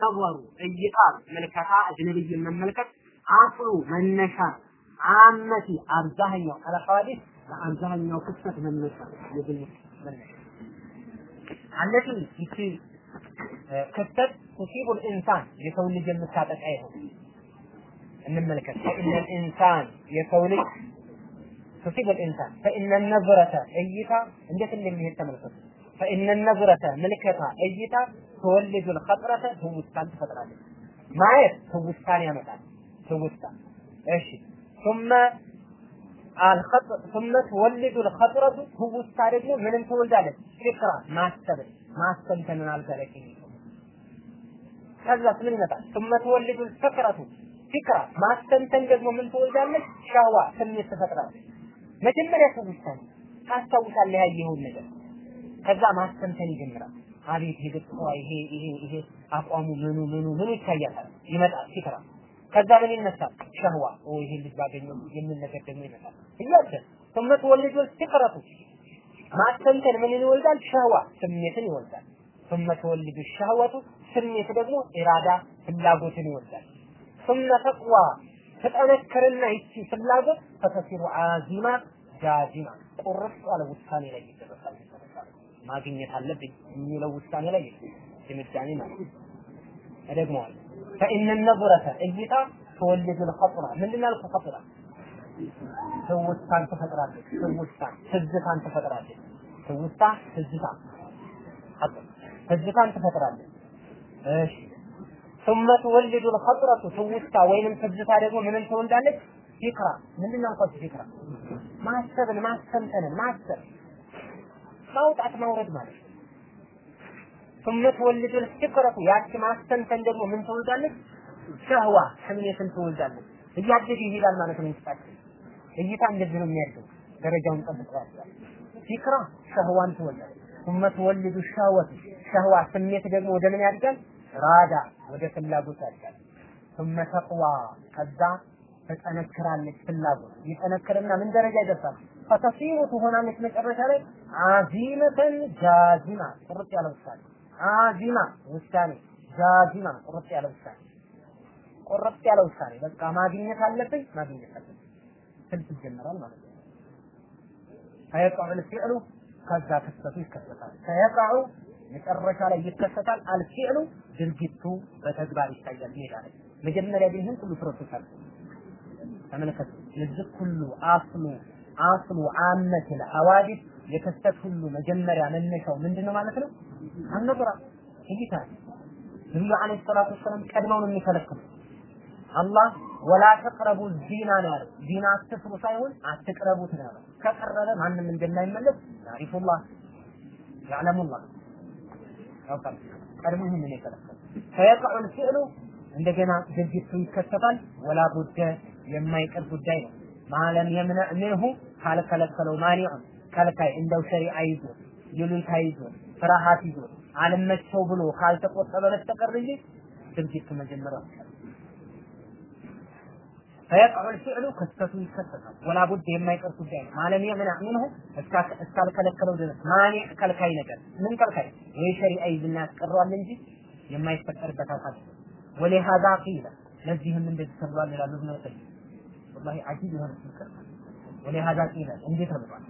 ተወሩ እይታ መልከታ አጅነብይን መመልከት አፍሉ መነሻ አመቲ አብዛኛው አለሐዲስ ለአብዛኛው ክስተት መነሻ መነሻ። አለቲ ይቺ ክስተት ቱሲቡ ልኢንሳን የሰው ልጅ የምታጠቃ ይሆን? እንመልከት። ፈኢነ ልኢንሳን የሰው ልጅ ቱሲቡ ልኢንሳን ፈኢነ ነዝረተ እይታ እንዴት እንደሚሄድ ተመልከቱ ፈኢነ ነዝረተ ምልከታ እይታ ትወልዱ ልኸጥረተ ትውስታን ትፈጥራለች ማየት ትውስታን ያመጣል ትውስታ እሺ ثم الخطر ثم تولد الخطرة ትውስታ ደግሞ ምንም ትወልዳለች ፍክራ ማሰብ ማስተንተንን አልጋለች ከዛስ ምን ይመጣል ثم تولد الفكرة ፍክራ ማስተንተን ደግሞ ምን ትወልዳለች ሻዋ ስሜት ትፈጥራለች መጀመሪያ ትውስታ ነው ታስታውሳለህ ያየኸውን ነገር ከዛ ማስተንተን ይጀምራል አቤት ይሄ ገጽታ ይሄ ይሄ ይሄ አቋሙ ምኑ ምኑ ምኑ ይታያታል ይመጣል ፍክራ ከዛ ምን ይነሳል ሸህዋ ኦ ይሄ ልጅ ባገኘው የሚል ነገር ደግሞ ይመጣል እያለ ثم تولد الفكرة ማስተንተን ምን ይወልዳል ሸህዋ ስሜትን ይወልዳል ثم تولد الشهوة ስሜት ደግሞ ኢራዳ ፍላጎትን ይወልዳል ثم تقوى ተጠነከረና ይቺ ፍላጎት ፈተሲሩ አዚማ ጃዚማ ቁርጥ ያለ ውሳኔ ላይ ይደረሳል ማግኘት አለብኝ የሚለው ውሳኔ ላይ ድምዳሜ ማለት እደግመዋለሁ። ፈኢነ ነظረተ እይታ ትወልድ ልኸጥራ ምንድን ያልኩህ ኸጥራ? ትውስታን ትፈጥራለች። ትውስታን ትዝታን ትፈጥራለች። ትውስታ ትዝታ። ትዝታን ትፈጥራለች። እሺ። ثم تولد الخطرة ትውስታ ወይንም ትዝታ ደግሞ ምንን ትወልዳለች? ፊክራ። ምንድን ፊክራ። ማሰብን ማሰምተንን ማሰብ። ማውጣት ማውረድ ማለት ነው ثم تولد الفكرة ያቺ ማስተንተን ደግሞ ምን ትወልዳለች ሸህዋ ስሜትን ትወልዳለች እያደገ ይሄዳል ማለት ነው ውስጣችን እይታ እንደዚህ ነው የሚያድገው ደረጃውን ጠብቆ ያስባል ፊክራ ሸህዋን ትወልዳለች ثم تولد الشهوة ሸህዋ ስሜት ደግሞ ወደ ምን ያድጋል ራዳ ወደ ፍላጎት ያድጋል ثم تقوى ከዛ ትጠነክራለች ፍላጎት ይጠነክርና ምን ደረጃ ይደርሳል ፈተሲሩ ትሆናለች መጨረሻ ላይ አዚመተን ጃዚማ ቁርጥ ያለ ውሳኔ። አዚማ ውሳኔ ጃዚማ ቁርጥ ያለ ውሳኔ። ቁርጥ ያለ ውሳኔ በቃ ማግኘት አለብኝ ማግኘት አለብኝ። ስልት ይጀምራል ማለት ነው። فيقع الفعل ከዛ ክስተቱ ይከሰታል። فيقع መጨረሻ ላይ ይከሰታል። الفعل ድርጊቱ በተግባር ይታያል። ሜዳ መጀመሪያ ግን ይህን ሁሉ process አለ። ተመለከቱ። የዚህ ሁሉ أصل أصل عامة الحوادث የክስተት ሁሉ መጀመሪያ መነሻው ምንድነው ማለት ነው? النظر እይታ ነብዩ عليه الصلاة والسلام ቀድመው ነው የሚከለክሉ አላህ ወላ ተቅረቡ ዚና ነው ያለው። ዚና አትስሩ ሳይሆን አትቅረቡት ነው ያለው። ከቀረበ ማንም እንደማይመለስ ያሪፉላህ ያዕለሙላህ። ያውቃል። ቀድሞ ይህንን የከለከሉ ፈየቀዑ ልፊዕሉ እንደገና ድርጊቱ ይከሰታል። ወላ ቡደ የማይቀር ጉዳይ ነው። ማለም የምነዕ ምንሁ ካልከለከለው ማኒዑን ከልካይ እንደው ሸሪዓ ይዞ ይሉኝታ ይዞ ፍርሃት ይዞ አልመቸው ብሎ ካልተቆጠበ በስተቀር እንጂ ድርጊቱ መጀመሪያ ፈየቅዑ ልፊዕሉ ክስተቱ ይከሰታል። ወላ ቡድ የማይቀር ጉዳይ ነው። ማለም የምነዕ ምንሁ እስካልከለከለው ድረስ ማኒዕ ከልካይ ነገር? ምን ከልካይ? ወይ ሸሪዓ ይዝና ያስቀረዋል እንጂ የማይፈጠርበት አካል ወሊሃዛ ቂለ ለዚህም እንደዚህ ተብሏል ይላሉ ኢብኑ ቀይም ወላሂ አጂብ የሆነ ምክር ወሊሃዛ ቂለ እንዴት ተብሏል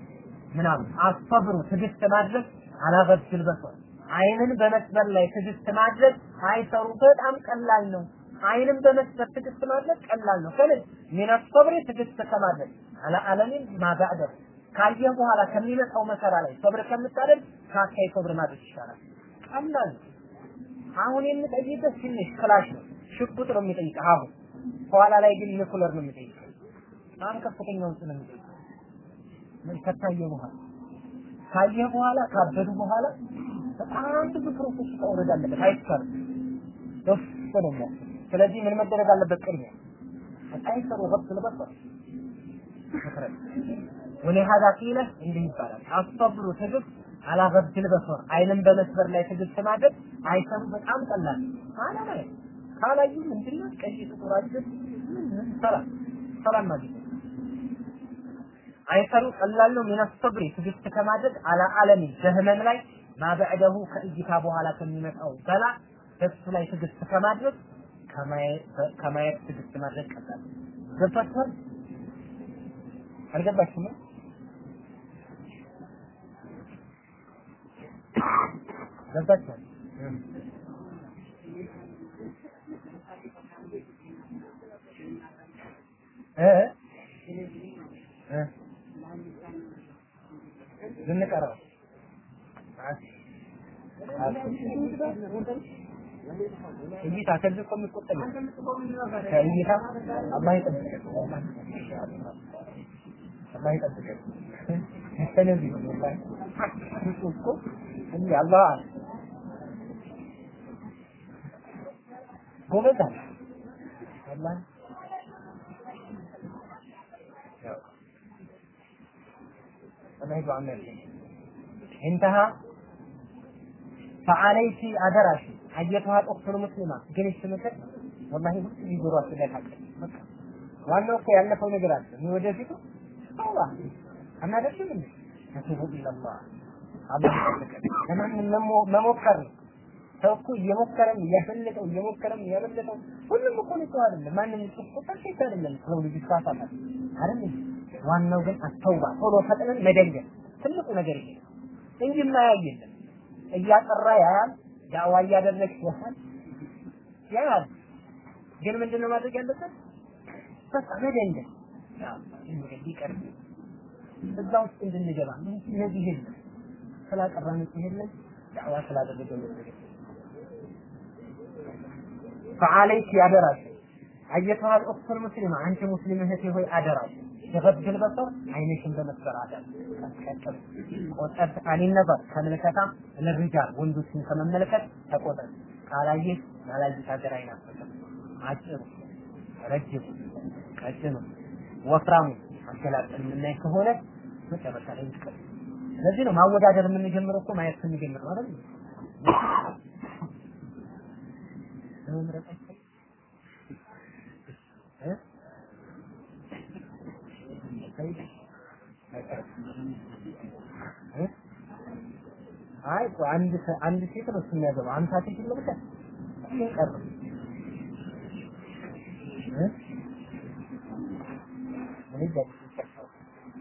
ምናምን አሰብሩ ትዕግስት ማድረግ አላገድል በሰር አይንን በመስበር ላይ ትዕግስት ማድረግ አይሰሩ በጣም ቀላል ነው። አይንን በመስበር ትዕግስት ማድረግ ቀላል ነው። ከምን ሚን ሰብሪ ትዕግስት ከማድረግ አላ አለሚን ማባዕደ ካየህ በኋላ ከሚመጣው መከራ ላይ ሰብር ከምታደርግ ካካይ ሰብር ማድረግ ይሻላል። ቀላል አሁን የምጠይቅህ ትንሽ ክላሽ ነው። ሽጉጥ ነው የሚጠይቅህ። አሁን በኋላ ላይ ግን ኒኩለር ነው የሚጠይቅህ። በጣም ከፍተኛ ውስጥ ነው የሚጠይቅህ። ምን ከታየ በኋላ? ካየህ በኋላ ካበዱ በኋላ በጣም ብዙ ፕሮሰስ መውረድ አለበት። አይቻልም። ደስ ነው ስለዚህ ምን መደረግ አለበት ቅድሚያ? አይሰሩ ገብት ለበሰር ወለሃዛ ቂለ እንዲህ ይባላል። አስተብሩ ትዕግስት አላ በሶር አይንን በመስበር ላይ ትዕግስት ማድረግ አይሰሩ በጣም ቀላል። አላ ካላዩ ምንድነው ቀይ ጥቁር አድርግ ሰላም ሰላም ማለት አይሰሩ ቀላል ነው ሚነ ሰብሪ ትዕግስት ከማድረግ አላ አለሚ በህመም ላይ ማበዕደሁ ከእይታ በኋላ ከሚመጣው በላ በሱ ላይ ትዕግስት ከማድረግ ከማየት ትዕግስት ማድረግ ቀላል ገብቷችኋል? አልገባችሁም? ገባችኋል? እ እ ልንቀረው እይታ ከዚህ እኮ የሚቆጠር ከእይታ አላህ ይጠብቀን። አላህ ይጠብቀን። አላህ ጎበዝ አለ ወላሂ ወላሂ ዱዓ የሚያደርግ انتهى فعليك አደራሽ አየቷ ጦክቱል ሙስሊማ ግን እሺ ምክር ወላሂ ሁሉ ይዞሯት ስለታቀ በቃ ዋናው እኮ ያለፈው ነገር አለ ምን ወደፊቱ አላህ አናደርግም እንዴ ነቱቡ ኢላላህ አላህ ይጠብቀን ለማንም መሞከር ነው ሰው እኮ እየሞከረም እያፈለጠው እየሞከረም እያበለጠው ሁሉም እኮ ነው አይደለም ማንም እኮ ፐርፌክት አይደለም ሰው ልጅ ይሳሳታል አይደል ዋናው ግን አስተውባ ቶሎ ፈጥነን መደንገጥ ትልቁ ነገር ይሄ እንጂ ማያይ የለም እያጠራ ያያል ዳዋ እያደረግ ያያል ያያል ግን ምንድነው ማድረግ ያለበት በቃ መደንገጥ እንግዲህ ቢቀር እዛ ውስጥ እንድንገባ እነዚህ የለም ስላቀራን የለም ዳዋ ስላደረገ ነገር فعليك يا دراش أيتها الأخت المسلمة أنت مسلمة هي هو أدراش بغض البصر عينيشن بمسكر عدم وتأب عن النظر كملكتا للرجال وندوسين كمملكت تقوضا قال أيه قال أيه تاجر عينا عجر رجب ቀጭኑ ወፍራሙ አገላብጠን የምናይ ከሆነ መጨረሻ ላይ ይቀር ስለዚህ ነው ማወዳደር የምንጀምረው እኮ ማየት ስንጀምር ነው አይደል ለመምረጥ እ አይ አንድ አንድ ሴት ነው የሚያገባው። አምሳ ሴት ነው ይቀር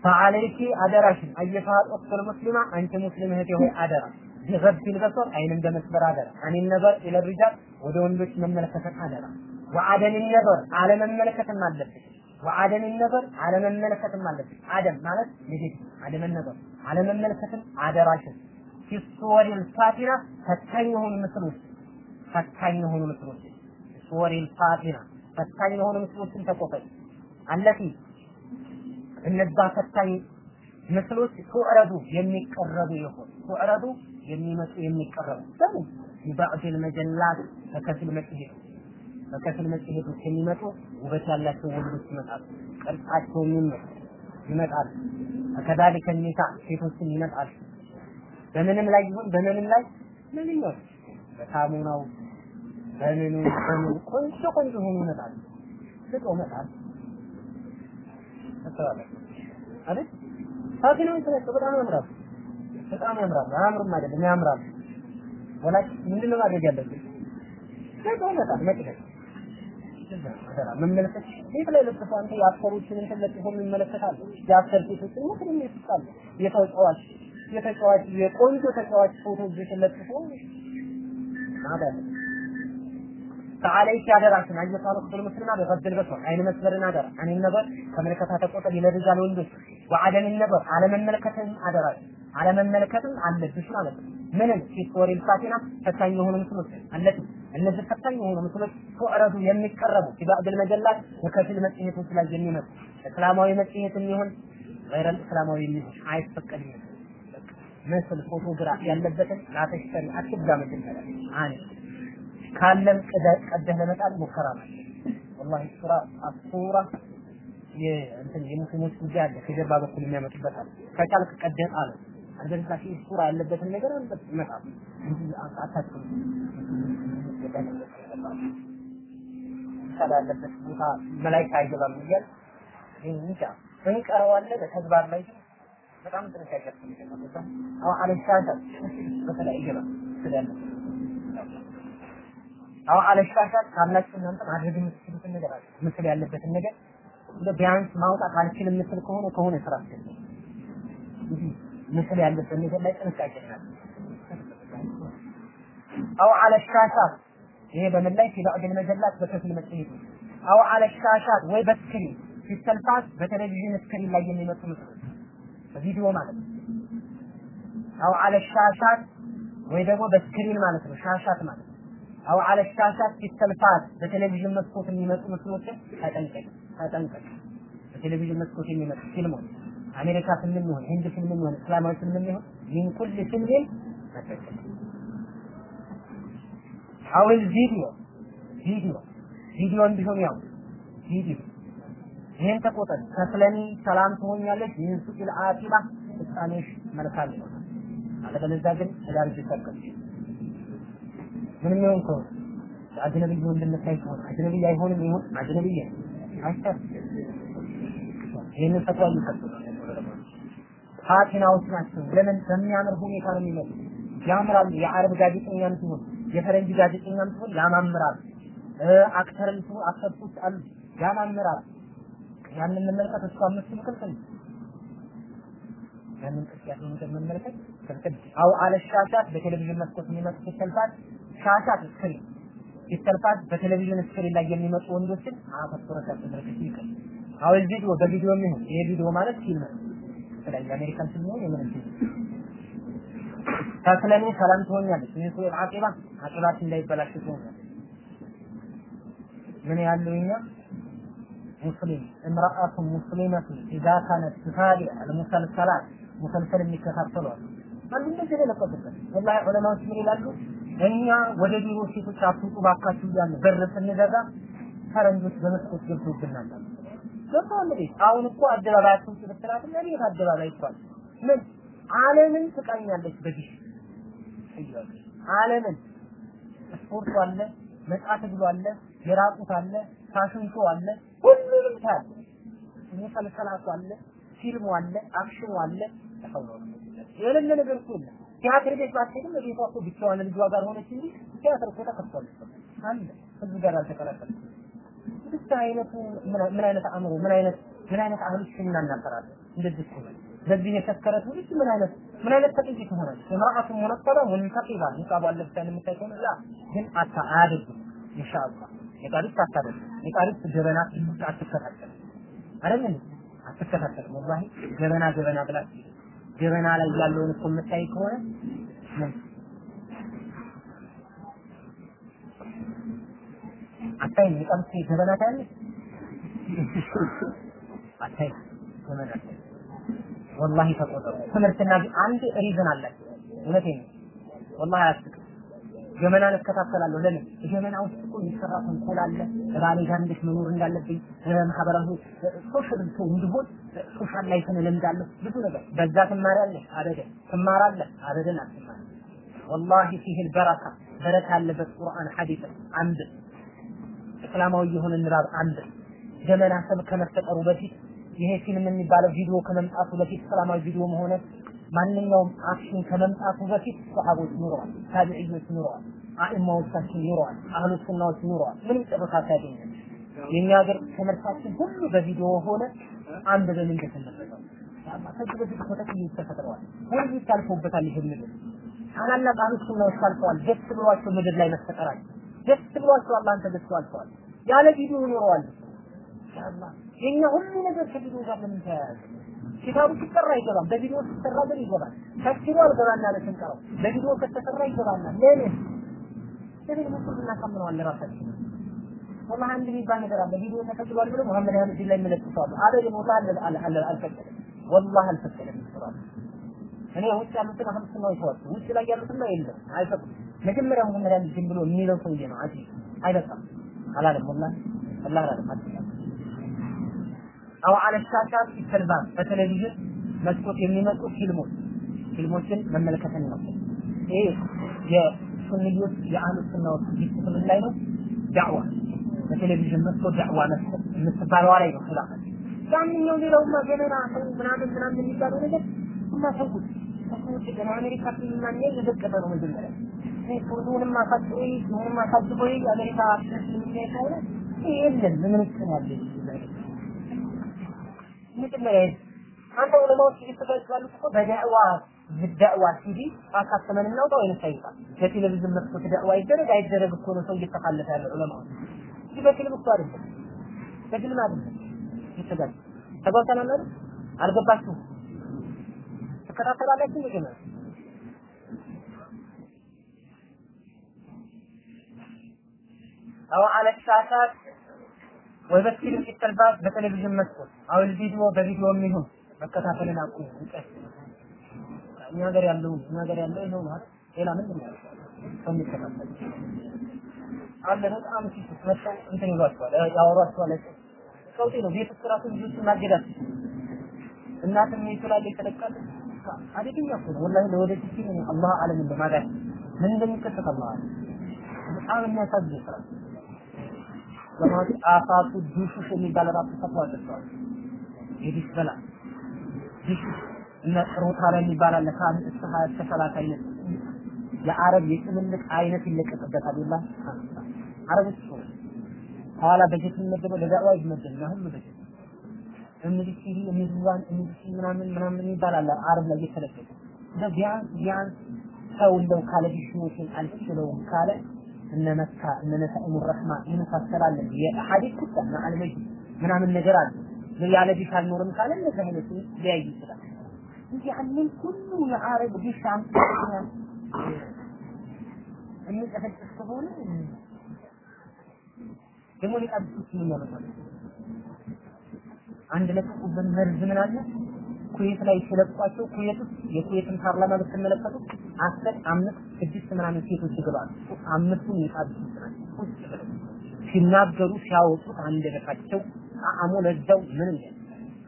ፈዓለይኪ አደራሽን። አየፋጦክል ሙስሊማ አንቺ ሙስሊም እህቴ ሆይ አደራ። ቢገቢል በሶር አይንም በመስበር አደራ። አኔ ነበር ኢለሪጃል ወደ ወንዶች መመለከትን አደራ። ወአደን ነበር አለመመለከትም አለብሽ። ወአደም ነበር አለመመልከትም አለብሽ። አደም ማለት ንግድ አደም ነበር አለመመልከትም አደራሽን። ፊስወሪል ፋቲና ፈታኝ የሆኑ ምስሎች ፈታኝ የሆኑ ምስሎች። ፊስወሪል ፋቲና ፈታኝ የሆኑ ምስሎችን ተቆፈይ አለቲ እነዛ ፈታኝ ምስሎች ቱዕረዱ የሚቀረቡ ይሆን? ቱዕረዱ የሚመጡ የሚቀረቡ። በምን ባዕድ መጀላት ከከፊል መጽሔት በከፊል መጽሔቶች የሚመጡ ውበት ያላቸው ወንዶች ይመጣሉ። ቅርጻቸው ይመጣሉ ከዛሊከ ኒሳ ሴቶችም ይመጣሉ። በምንም ላይ ይሁን በምንም ላይ ምንኛው በሳሙናው በምኑ በምኑ ቆንጆ ቆንጆ ሆኖ ይመጣል ልቀው ይመጣል አይደል ፋሲኖች ተነሱ በጣም ያምራሉ። በጣም ያምራሉ። አያምሩም አይደለም? ያምራሉ። ወላጅ ምንድነው ማድረግ ያለብን? ልቀው ይመጣል መቅደስ መመለከት ቤት ላይ ለጥፎ አንተ የአክተሮችን እንትን ለጥፎ ይመለከታል የአክተር ሴቶችን ምክር ይስጣል የተጫዋች የተጫዋች የቆንጆ ተጫዋች ፎቶ ለጥፎ ማለት فعليك يا دراسة أن يصال أخت المسلمة بغض البصر أين مسبر نادر عن النظر فملكتها تقوط إلى الرجال والنساء وعدم النظر على من ملكة أدرات على من ملكة على الدش ማለት ምንም في صور الفاتنة ፈታኝ የሆኑ ምስሎች التي እነዚህ ፈታኝ የሆኑ ምስሎች ተዕረዱ የሚቀረቡ في بعض المجلات በከፊል መጽሔቶች ላይ የሚመጡ እስላማዊ መጽሔትም ይሁን غير እስላማዊ የሚሆን አይፈቀድም ምስል ፎቶግራፍ ያለበትን ላተሽተሪ አትግዛ መጀመሪያ አኔ ካለም ቀደህ ለመጣል ሙከራ ነው። ወላሂ ሱራ አሱራ የእንትን የሙስሊሞች ጉዳይ አለ ከጀርባ በኩል የሚያመጡበት አለ። ከቻልክ ቀደህ ጣል። አልበለዚያ ሺህ ሱራ ያለበትን ነገር አንተ ይመጣል እንጂ አታስብ። ያለበት ቦታ መላይካ አይገባም እያል እንጃ እንቀረዋለን በተግባር ላይ በጣም ጥንቃቄ ያስፈልጋል። አሁን አለሻሻል በተለይ ይገባል ስላለ አው አለሻሻት ካላችሁ እናንተ ማድረግ የምትችሉትን ነገር አለ ምስል ያለበትን ነገር ቢያንስ ማውጣት አልችልም የምትል ከሆነ ከሆነ ስራ እንጂ ምስል ያለበት ነገር ላይ ጥንቃቄ እናድርግ። أو على الشاشات ይሄ በምን ላይ في بعض المجلات በከፊል መጽሔት أو على الشاشات ወይ በ screen التلفاز በቴሌቪዥን screen ላይ የሚመጡ ምስሎች በቪዲዮ ማለት ነው። أو على الشاشات ወይ ደግሞ በ screen ማለት ነው። شاشات ማለት ነው። أو على الشاشات التلفاز በቴሌቪዥን መስኮት የሚመጡ ምስሎችን ተጠንቀቅ ተጠንቀቅ። በቴሌቪዥን መስኮት የሚመጡ ፊልሞች አሜሪካ ፊልም ይሁን ህንድ ፊልም ይሁን እስላማዊ ፊልም ይሁን ሚን ኩል ፊልምን ተጠንቀቅ። አውል ቪዲዮ ቪዲዮ ቪዲዮን ቢሆን ያው ቪዲዮ። ይሄን ተቆጠር። ተስለኒ ሰላም ትሆኛለሽ። ይህን ሱቂል አቂባ ፍጻሜሽ መልካም ይሆናል። አለበለዚያ ግን ትዳር ይሰቀል ምንም ይሁን ከሆነ አጅነብይ እንደምታይ ከሆነ አጅነብይ አይሆንም ይሁን አጅነብይ አይቻል ይህንን ፈትዋ ይሰጡ ፋቲናዎች ናቸው። ለምን? በሚያምር ሁኔታ ነው የሚመጡ ያምራሉ። የአረብ ጋዜጠኛም ሲሆን የፈረንጅ ጋዜጠኛም ሲሆን ያማምራል። አክተርም ሲሆን አክተርቶች አሉ። ያማምራል። ያንን መመልከት እሱ አምስት ክልክል ያንን ቅርጽ ያለው ነገር መመልከት ክልክል አው አለ ሻሻት በቴሌቪዥን መስኮት የሚመጡ ሲተልፋት ሻሻት ስክሪን ሲተልፋት በቴሌቪዥን ስክሪን ላይ የሚመጡ ወንዶችን አፈጥሮ ተመልከት ይቀር አው ቪዲዮ በቪዲዮ የሚሆን ይሄ ቪዲዮ ማለት ፊልም ነው። ስለዚህ አሜሪካን ፊልም ነው ፊልም ተስለሚ ሰላም ትሆኛለች። ምን ሱል አቂባ አቂባት እንዳይበላሽ ትሆናለች። ምን ያለው እኛ ሙስሊም እምራአቱ ሙስሊመቱ ኢዛ ካነት ትታቢ አልሙሰልሰላት ሙሰልሰል የሚከታተሉ አሉ። አንዱ ጊዜ ወላሂ ዑለማዎች ምን ይላሉ? እኛ ወደ ቢሮ ሴቶች አትውጡ ባካችሁ እያለ በር ስንዘጋ ፈረንጆች በመስኮት ገብተውብናል። ገባ እንዴ? አሁን እኮ አደባባይ አትውጡ ብትላት ለቤት አደባባይ ይባል ምን ዓለምን ትቃኛለች በዚህ ዓለምን ስፖርቱ አለ ነጻ ትግሉ አለ የራቁት አለ ፋሽን ሾው አለ ሁሉንም ታል ሙሰልሰላቱ አለ ፊልሙ አለ አክሽኑ አለ። የሌለ ነገር እኮ የለም። ቲያትር ቤት ባትሄድም ቤቷ እኮ ብቻዋን ልጇ ጋር ሆነች እንጂ ቲያትር እኮ ተከፍቷል አለ ህዝብ ጋር አልተቀላቀለ ብቻ አይነቱ ምን አይነት አእምሮ ምን አይነት ምን አይነት አህሎች እናናገራለን? እንደዚህ እኮ በዚህ የሰከረ ትውልድ ምን አይነት ምን አይነት ተቅይ ትሆናለች የምርአቱ ሙነጠበ ሙንተቂባ ኒቃቡ አለብሳን የምታይ ከሆነ ላ ግን አታ አያደርጉም ኢንሻአላህ። የቃሪት አታደርግ የቃሪት ጀበና አትከታተል አይደል እንዴ? አትከታተል ወላሂ ጀበና ጀበና ብላ ጀበና ላይ ያለውን እኮ የምታይ ከሆነ ምን? አታይ የቀምስ ጀበና ታያለሽ አታይ ጀበና ወላሂ ተቆጠሩ። ትምህርትና አንድ reason አለ። እውነቴን ነው። ወላሂ አያስቅም። ገመናን እከታተላለሁ። ለምን ገመና ውስጥ እኮ የሚሰራ ተንኮል አለ። ባሌ ጋር እንዴት መኖር እንዳለብኝ ማህበራዊ social ሰው እንድሆን social life ን እለምዳለሁ። ብዙ ነገር በዛ ትማሪያለሽ። አደለ ትማራለህ። አደለን አትማር ወላሂ فيه البركة በረካ ያለበት ቁርአን ሐዲስ አንድ እስላማዊ የሆነ ንባብ አንድ ገመና ሰብ ከመፈጠሩ በፊት ይሄ ፊልም የሚባለው ቪዲዮ ከመምጣቱ በፊት እስላማዊ ቪዲዮ መሆነ ማንኛውም action ከመምጣቱ በፊት ሰሃቦች ኑረዋል፣ ታቢዒዎች ኑረዋል፣ አእማዎቻችን ኑረዋል፣ አህሉ ሱናዎች ኑረዋል። ምንም ጥበቃ ሳያገኘ የኛ ሀገር ትምህርታችን ሁሉ በቪዲዮ ሆነ አንድ በምን እንደተመረጠው ከዚህ በፊት ተጠቅሞ ተፈጥረዋል። ሁሉ ታልፎበታል። ይሄ ምድር ታላላቅ አህሉ ሱናዎች ታልፈዋል። ደስ ብሏቸው ምድር ላይ መፈጠራቸው ደስ ብሏቸው አላህን ተገዝተዋል። ያለ ቪዲዮ ኑረዋል። ኢንሻአላህ የኛ ሁሉ ነገር ከቪዲዮ ጋር ምን ተያያዘ? ኪታቡ ሲሰራ ይገባል። በቪዲዮ ሲሰራ ግን ይገባል። ተፍሲሩ አልገባና ለስንቀረው በቪዲዮ ከተሰራ ይገባና ለምን ለምን ሙስሊም እናሳምነዋለን ራሳችን ወላሂ አንድ የሚባል ነገር አለ። ቪዲዮ ተፈቅዷል ብሎ መሐመድ አህመድ ላይ መለጥፈዋል። አበድ ቦታ አለ አለ አልፈቀደም። ወላሂ አልፈቀደም ይሰራል። እኔ ውጭ ያሉትን አህሉ ሱና ይተዋል። ውጭ ላይ ያሉትን ላይ የለም አይፈቅዱም። መጀመሪያ መሐመድ ዝም ብሎ የሚለው ሰውዬ ነው አጂ አይበቃም አላለም ወላሂ አላህ አላለም አትበቃም أو على الشاشات التلفاز በቴሌቪዥን መስኮት የሚመጡ ፊልሞች ፊልሞችን መመልከትን ነው። ይሄ የሱንዮች የአህሉ ዲስፕሊን ላይ ነው። ዳዕዋ በቴሌቪዥን መስኮት ዳዕዋ መስኮት የምትባለዋ ላይ ነው። خلاف ያንኛው ሌላውማ ገመና ሰው ምናምን ምናምን የሚባለው ነገር እና ተውት። ሰዎች ገና አሜሪካ እኛ እየዘቀጠ ነው መጀመሪያ። ሁሉንም አሳድሮ ሁሉንም አሳድሮ የአሜሪካ የሚሄድ ከሆነ የለም። ምን ውስጥ ነው ያለ መጀመሪያ አንተ ዑለማዎች እየተጋጩ ያሉት እኮ በዳዕዋ ዳዕዋ ሲዲ አሳተመን እናውጣ ወይንስ አይውጣ? በቴሌቪዥን መስኮት ዳዕዋ ይደረግ አይደረግ እኮ ነው ሰው እየተካለፈ ያለው ዑለማዎች። ይህ በፊልም እኮ አይደለም፣ በፊልም አይደለም ይተጋጭ ተጓብተናል አይደል? አልገባችሁም? ትከታተላላችሁ መጀመሪያ أو على الشاشات ወበሲር ሲጠልባት በቴሌቪዥን መስኮት አውል ቪዲዮ በቪዲዮ የሚሆን መከታተልን አቁም ይቀር። እኛ ሀገር ያለው እኛ ሀገር ያለው ይሄው ማለት ሌላ ምን ነው ከሚከታተል አለ በጣም ሲስት መጥተው እንትን ይሏቸዋል ያወሯቸዋል። ቀውጤ ነው። ቤት ውስጥ ራሱ ማገዳት እናትም ይችላል የተለቀቀ አደገኛ እኮ ወላሂ ለወደፊት ሲሆን አላህ አለምን በማዳት ምን እንደሚከሰት አላህ በጣም የሚያሳዝን ስራ አፋቱ ዱሹሽ የሚባል ራሱ ፈትዋ ሰጥቷል። የዲሽ በላ ዲሹሽ እና ሮታ ላይ የሚባል አለ። ሀያ እስከ ሰላሳ አይነት የአረብ የጭምልቅ አይነት ይለቀቅበታል። ይላ አረቦች ነው። ኋላ በጀት የሚመደበው ለዳዕዋ ይመደብ ሁሉ በጀት ሲሪ የሚዝዋን እንግዲህ ምናምን ምናምን የሚባል አለ። አረብ ላይ እየተለቀቀ እንደው ቢያንስ ቢያንስ ሰው እንደው ካለ ዲሽኖችን አልችለውም ካለ እነ መካ እነ ነሳኢሙ ረህማ የመሳሰላለ የሐዲስ ኩታ ማዕለመጅ ምናምን ነገር አለ። ያለ ዲሽ አልኖርም ካለ እነዚህ አይነቱ ሊያይ ይችላል። እንጂ ያንን ሁሉ የአረብ ዲሽ የሚጨፈጭፍ ከሆነ ደግሞ ሊቀብሱት ምን ያመጣል አንድ ለቀቁብን መርዝ ምን አለ ኩዌት ላይ ሲለቋቸው ኩዌት ውስጥ የኩዌትን ፓርላማ ብትመለከቱ አስር አምስት ስድስት ምናምን ሴቶች ይገባሉ። አምስቱን የጣዱ ሲናገሩ ሲያወጡት አንደበታቸው ጣዕሙ ለዛው ምን እንደ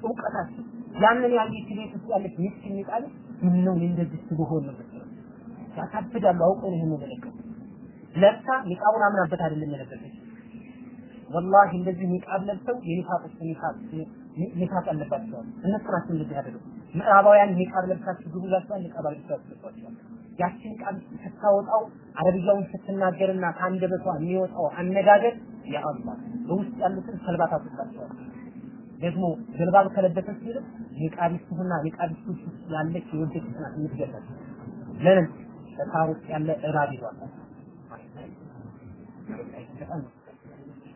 እውቀታቸው ያንን ያየች ቤት ውስጥ ያለች ሚስት የሚጣል ምን እንደዚህ ስብሆን ነው ያሳብዳሉ። አውቀው ነው መለከት ለብሳ ኒቃቡን አምናበት አይደለም የለበሰች ወላሂ እንደዚህ ኒቃብ ለብሰው የኒፋቅ ኒፋቅ ኒፋቅ አለባቸዋል። እነሱ ናቸው እንደዚህ ያደረጉ። ምዕራባውያን ኒቃብ ለብሳችሁ ግቡ ይላቸዋል፣ ኒቃብ አልብሳችሁ ልባቸዋል። ያችን ቃል ስታወጣው አረብያውን ስትናገርና ከአንደበቷ የሚወጣው አነጋገር ያ አላህ በውስጥ ያሉትን ሰልባት አስወጣቸዋል። ደግሞ ጀልባብ ከለበሰች ይልቅ ኒቃቢስቱና ውስጥ ያለች የወደች ናት የምትገለጽ። ለምን በሳር ውስጥ ያለ እባብ ይዟል።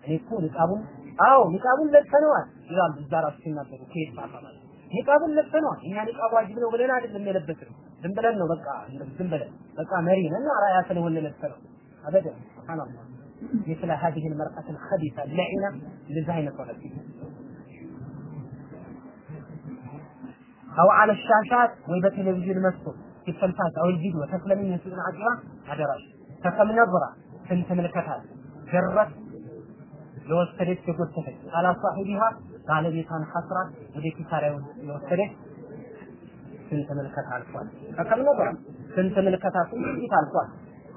እኔ እኮ ኒቃቡን አዎ ኒቃቡን ለብሰነዋል ይላሉ እዛ ራሱ ሲናገሩ ከየት ጻፋ ማለት ኒቃቡን ለብሰነዋል እኛ ኒቃቡ ዋጅብ ነው ብለን አይደለም የለበስነው ዝም ብለን ነው በቃ ዝም ብለን በቃ መሪ ነን አራያ ስለሆነ ለብሰነው አበደ ሱብሃንአላህ مثل هذه المرأة الخبيثة اللعينة لزاينة طلب أو على الشاشات وبالتلفزيون مسكوت في التلفاز أو الفيديو تسلم من سوء عجرة هذا رأي فكم نظرة سنت ملكتها جرت የወሰደች የጎተተች አላ ሳሂቢሃ ባለቤቷን ሐስራ ወደ ኪሳራ የወሰደች ስንት ምልከት አልፏል። ከከም ነበር ስንት ምልከታ ስንት አልፏል።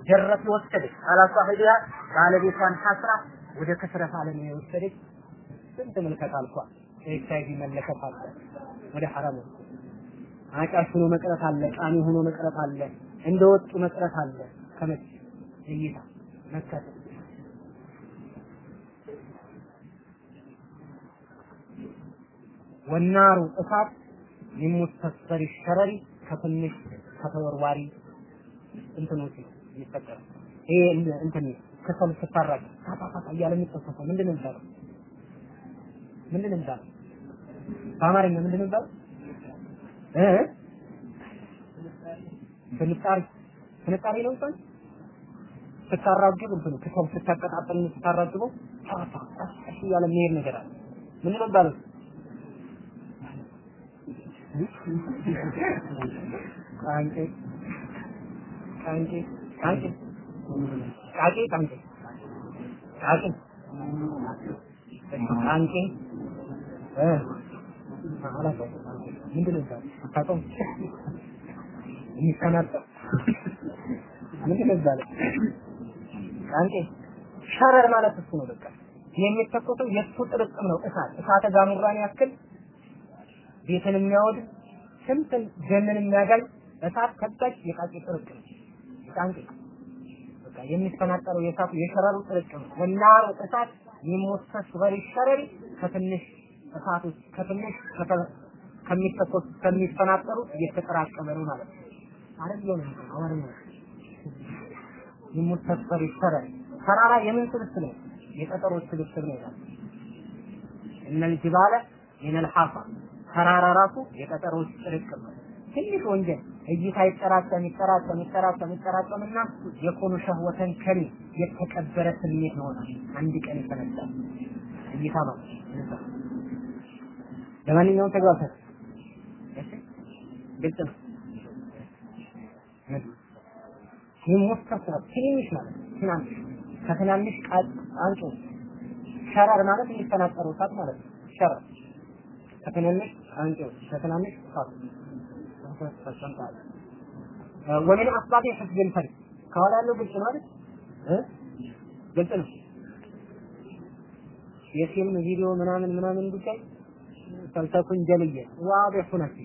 ጀረት የወሰደች አላ ሳሂቢሃ ባለቤቷን ሐስራ ወደ ክስረት ዓለም የወሰደች ስንት ምልከት አልፏል። አይቪ መለከት አለ፣ ወደ ሐራም አጫሽ ሆኖ መቅረት አለ፣ ቃሚ ሆኖ መቅረት አለ፣ እንደወጡ መቅረት አለ። ከመች እይታ መከተል ወናሩ እሳት የሚሙስተስፈሪ ሸረሪ ከትንሽ ከተወርዋሪ እንትኖች ነው ይሄ እንትን ክሰል ስታራቅ ታታታ እያለ የሚጠሰሰው ምንድን ነው? ምንድን ነው? በአማርኛ ምንድን ነው? እ ፍንጣሪ ፍንጣሪ ነው እንኳን ስታራግብ እንትኑ ክሰል ስታቀጣጠል ስታራግበው ታታ እያለ የሚሄድ ነገር አለ። ምንድን ነው? ሸረር ማለት እሱ ነው። በቃ የሚተኮሰው የእሱ ጥርቅም ነው። እሳት እሳተ ጋሙራን ያክል ቤትን የሚያወድ ስንት ጀንን የሚያጋል እሳት ከታች የቃቂ ጥርቅም ቃንቄ የሚፈናጠረው የእሳቱ የሸረሩ ጥርቅም ወናሩ እሳት የሚሞሰስበሪ ሸረሪ ከትንሽ እሳቶች ከትንሽ ከሚተኮስ ከሚፈናጠሩት እየተጠራቀመ ነው ማለት ነው። አረብ ነው አማርኛ የሚሞሰስበሪ ሸረሪ ተራራ የምን ስብስብ ነው? የጠጠሮች ስብስብ ነው ይላል። እነል ጅባለ ሚነል ሐሳ ተራራ ራሱ የጠጠሮች ጥርቅም ነው። ትንሽ ወንጀል እይታ ይጠራቀም ይጠራቀም ይጠራቀም ይጠራቀምና የኮኑ ሸህወተን ከኒ የተቀበረ ስሜት ይሆናል። አንድ ቀን ይፈነዳል። እይታ ማለት ለማንኛውም ተግባብተን ግልጽ ነው። ሙስተስራ ትንሽ ማለት ትናንሽ ከትናንሽ ቃል አንጡ ሸረር ማለት የሚፈናጠሩ እሳት ማለት ነው። ሸረር ከትናንሽ አንጮች ከትናንሽ እሳት ወምን አስባብ ሕፍዝ ልፈርድ ከኋላ ያለው ግልጽ ነው አይደል? ግልጽ ነው። የፊልም ቪዲዮ ምናምን ምናምን ጉዳይ ተልተኩን ጀልየ ዋዲህ ሁነት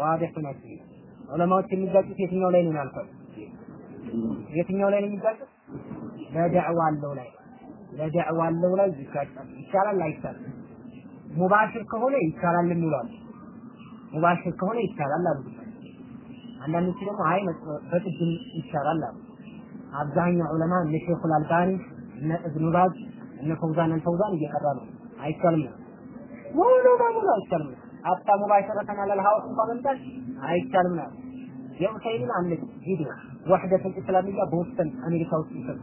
ዋዲህ ሁነት ዑለማዎች የሚጋጩት የትኛው ላይ ነው ያልኳል? የትኛው ላይ ነው የሚጋጩት? ለዳዕዋ አለው ላይ ለዳዕዋ አለው ላይ ይጋጫል። ይቻላል አይቻልም? ሙባሽር ከሆነ ይቻላል እንሏል። ሙባሽር ከሆነ ይቻላል አሉ። አንዳንዶቹ ደግሞ አይ በጥጅም ይቻላል አሉ። አብዛኛው ዑለማ እነ ሼኹል አልባኒ እነ እብኑ ባዝ እነ ፈውዛን አልፈውዛን እየቀራ ነው። አይቻልም ነው ሙሉ በሙሉ አይቻልም ነው። አታ ሙባሽረተን አለል ሀውስ እንኳን መምጣት አይቻልም ነው። የኡሰይሚን አለ ቪዲዮ ወህደቱል እስላሚያ በውስጠን አሜሪካ ውስጥ ይሰጥ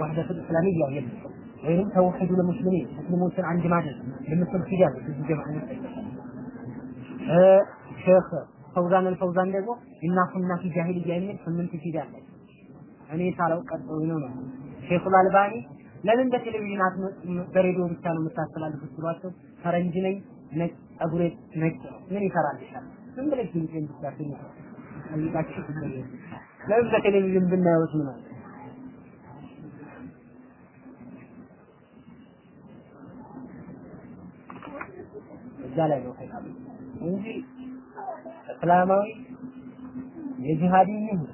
ወህደቱል እስላሚያ የለም ወይም ተውሂዱ ለሙስሊሚን ሙስሊሞችን አንድ ማድረግ ለምስል ፊዳል እዚህ ጀማዓ ሼክ ፈውዛን አልፈውዛን ደግሞ ኢናኩና ፊ ጃሂልያ የሚል ስምንት ፊዳ እኔ ሳላውቅ ቀጥሎ ነው ነው ሼኹል አልባኒ ለምን በቴሌቪዥን በሬዲዮ ብቻ ነው የምታስተላልፉት ብሏቸው ፈረንጅ ነኝ ነጭ ጸጉሬ ነጭ ምን ይሰራልሻል? ዝም ብለሽ ድምጼን ብቻ ትንሽ ጠይቃችሁ ለምን በቴሌቪዥን ብናየውት ምን አለ? እዛ ላይ ነው ከታም እንጂ እስላማዊ የጂሃድም ይሁን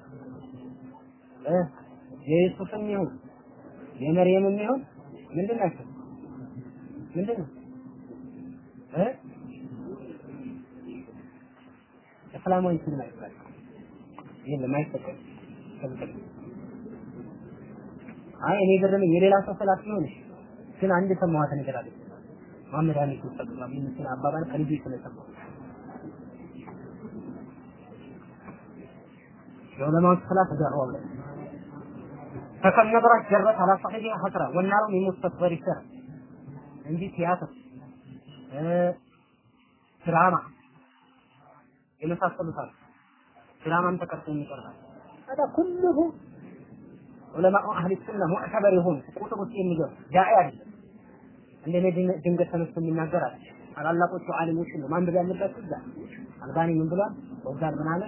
የዩሱፍም ይሁን የመርየምም ይሁን ምንድን ናቸው? ምንድን ነው እ እስላማዊ ፊልም አይባልም። የለም አይፈቀድም። አይ እኔ ገረመኝ የሌላ ሰው ሰላት ሊሆንሽ ግን አንድ ሰማኋት ነገር አለች መሐመድ ሀኒፍ ሰለላሁ ዐለይሂ ወሰለም አባባል ከልጁ ስለሰማሁ የዑለማዎች ሰላት ዳዕዋ ላይ فكم نظرة جرت على صاحبها حسرة والنار من مستصغر السر እንጂ ቲያትር ድራማ የመሳሰሉት አሉ። ድራማም ተቀርጾ የሚቀርባል። هذا كله ዑለማኡ አህሊ ሱና ሙዕተበር የሆኑ ቁጥር ውስጥ የሚገቡ ዳዒ አይደለም። እንደኔ ድንገት ተነስቶ የሚናገር አለ። ታላላቆቹ ዓሊሞች ነው ማንበብ ያለባቸው እዛ አልባኒ ምን ብሏል? ወዛር ምን አለ?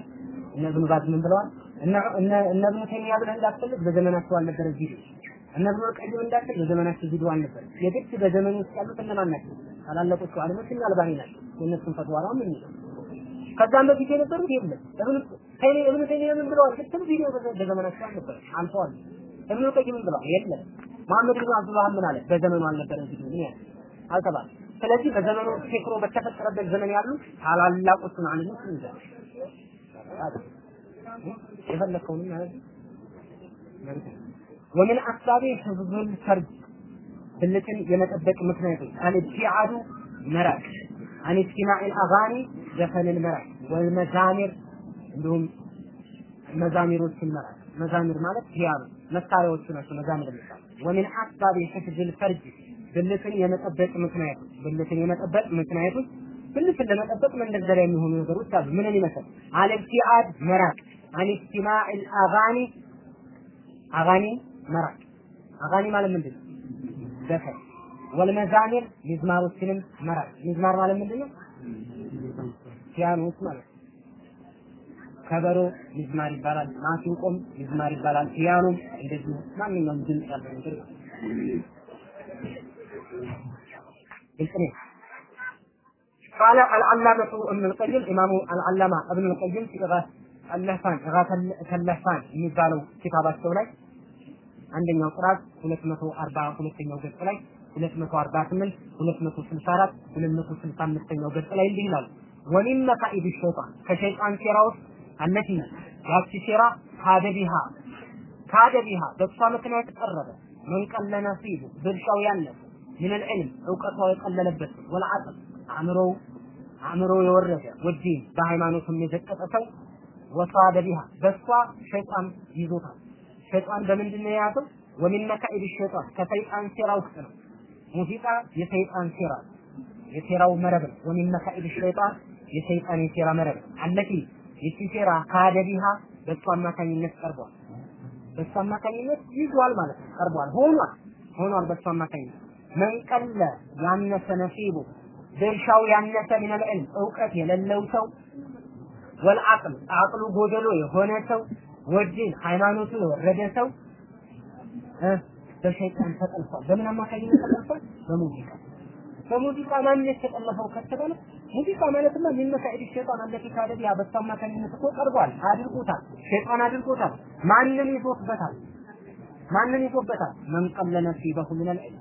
እነ ኢብኑ ባዝ ምን ብለዋል? እነ እነ ኢብኑ ተይሚያ ብለህ እንዳትፈልግ በዘመናቸው አልነበረ ቪዲዮ እነ ኢብኑ ቀይም እንዳትል በዘመናቸው ቪዲዮ አልነበረ። የግድ በዘመኑ ውስጥ ያሉት እነማን ናቸው? ታላላቆቹ ዓሊሞች እና አልባኒ ናቸው። የእነሱን ፈትዋ ነው ምን ከዛም በፊት የነበሩት የለም። ኢብኑ ተይሚ ኢብኑ ተይሚያ ምን ብለዋል? ክትም ቪዲዮ በዘመናቸው አልነበረ አልፈዋል። ኢብኑ ቀይም ብለዋል? የለም። መሐመድ ብን አብዱላህ ምን አለ? በዘመኑ አልነበረ ቪዲዮ ምን ያለ አልተባለ። ስለዚህ በዘመኑ ቴክኖ በተፈጠረበት ዘመን ያሉ ታላላቆቹን ዓሊሞች ይዛል የፈለከውን ማለት ወምን አስባቢ ህዝቡል ፈርድ ብልትን የመጠበቅ ምክንያቶች አልብቲዓዱ መራቅ አን ኢስቲማዕ አጋኒ ዘፈንን መራቅ ወልመዛሚር እንዲሁም መዛሚሮችን መራቅ መዛሚር ማለት ፒያኖ መሳሪያዎቹ ናቸው መዛሚር የሚባሉ ወምን አስባቢ ህፍዝል ፈርድ ብልትን የመጠበቅ ምክንያቶች ብልትን የመጠበቅ ምክንያቶች ብልትን ለመጠበቅ መንደርደሪያ የሚሆኑ ነገሮች አሉ። ምንን ይመስል አልብቲዓድ መራቅ አን ኢስቲማዕ አጋኒ አጋኒ መራቅ። አጋኒ ማለት ምንድን ነው? ዘፈን። ወልመዛሚር ሚዝማሮችንም መራቅ። ሚዝማር ማለት ምንድን ነው? ፒያኖስ ማለት ከበሮ ሚዝማር ይባላል፣ ማሲንቆም ሚዝማር ይባላል፣ ፒያኖም እንደዚሁ ማንኛውም ድምፅ ያለው ነገር ግልጽ ነው። ቃለ አልዓላመቱ እብን ልቀይም ኢማሙ አልዓላማ እብን ልቀይም ሲቅራት አለፋን ተለፋን የሚባለው ኪታባቸው ላይ አንደኛው ጥራት 240 ሁለተኛው ገጽ ላይ 248 264 265ኛው ገጽ ላይ እንዲህ ይላል ወሚን መቃኢድ ሸይጣን ከሸይጣን ሴራ ውስጥ አለቲ ያቺ ሴራ ካደ ቢሃ ካደ በእሷ ምክንያት ቀረበ። ምን ቀለ ድርሻው ያነሰ ምን ልዕልም እውቀቷ የቀለለበት ወልዓቅል አእምሮው አእምሮ የወረደ ወዲን በሃይማኖቱም የዘቀጠ ሰው። ወሳደ ቢሃ በእሷ ሸይጣን ይዞታል። ሸይጣን በምንድን ነው የያዘው? ወሚን መካኢድ ሸይጣን ከሰይጣን ሴራ ውስጥ ነው። ሙዚቃ የሰይጣን ሴራ የሴራው መረብ ነው። ወሚን መካኢድ ሸይጣን የሰይጣን የሴራ መረብ። አለቲ ይቺ ሴራ ካደ ቢሃ በእሱ አማካኝነት ቀርቧል። በእሱ አማካኝነት ይዟል ማለት ነው። ቀርቧል። ሆኗል። ሆኗል በእሱ አማካኝነት። መን ቀለ ያነሰ ነሲቡ ድርሻው ያነሰ ምን እውቀት የሌለው ሰው ወልአቅል አቅሉ ጎደሎ የሆነ ሰው ወዲን ሃይማኖቱ የወረደ ሰው በሸይጣን ተጠልፏል። በምን አማካኝነት ተጠልፏል? በሙዚቃ። በሙዚቃ ማንነት ተጠለፈው ከተባለ ሙዚቃ ማለትማ ምን መሳኢድ ሸይጣን አለቲ ካደብ ያ በሱ አማካኝነት እኮ ቀርቧል። አድርጎታል ሸይጣን አድርጎታል። ማንን ይዞበታል ማንን ይዞበታል መን ቀለ ነሲበሁ ምን ልዕልም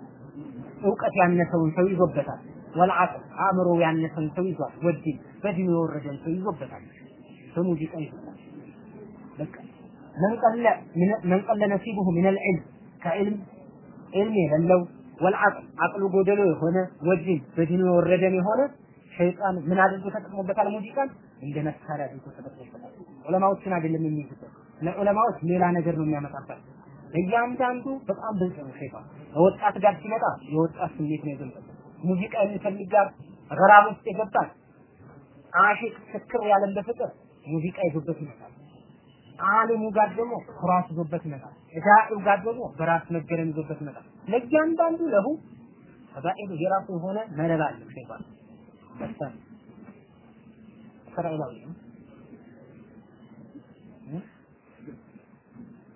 እውቀት ያነሰውን ሰው ይዞበታል ወልዓቅል አእምሮ ያነሰውን ሰው ይዟል። ወዲን በዲኑ የወረደን ሰው ይዞበታል በሙዚቃ ይዞታል በቃ መን ቀለ መን ቀለ ነሲበሁ ምን ልዕልም ከዕልም ዕልም የሌለው ወልዓቅል አቅሉ ጎደሎ የሆነ ወዲን በዲኑ የወረደን የሆነ ሸይጣን ምን አድርጎ ተጠቅሞበታል? ሙዚቃን እንደ መሳሪያ አድርጎ ተጠቅሞበታል። ዑለማዎችን አይደለም የሚይዙበት ለዑለማዎች ሌላ ነገር ነው የሚያመጣበት። እያንዳንዱ በጣም ብልጥ ነው ሸይጣን ወጣት ጋር ሲመጣ የወጣት ስሜት ነው የገለጸው። ሙዚቃ የሚፈልግ ጋር ገራም ውስጥ የገባል አሽቅ ስክር ያለን በፍቅር ሙዚቃ ይዞበት ይመጣል። አሊሙ ጋር ደግሞ ኩራት ይዞበት ይመጣል። ዳኢው ጋር ደግሞ በራስ መገረም ይዞበት ይመጣል። ለእያንዳንዱ ለሁ ተባኢሉ የራሱ የሆነ መረብ አለ ሸይጣን በሳል እስራኤላዊ ነው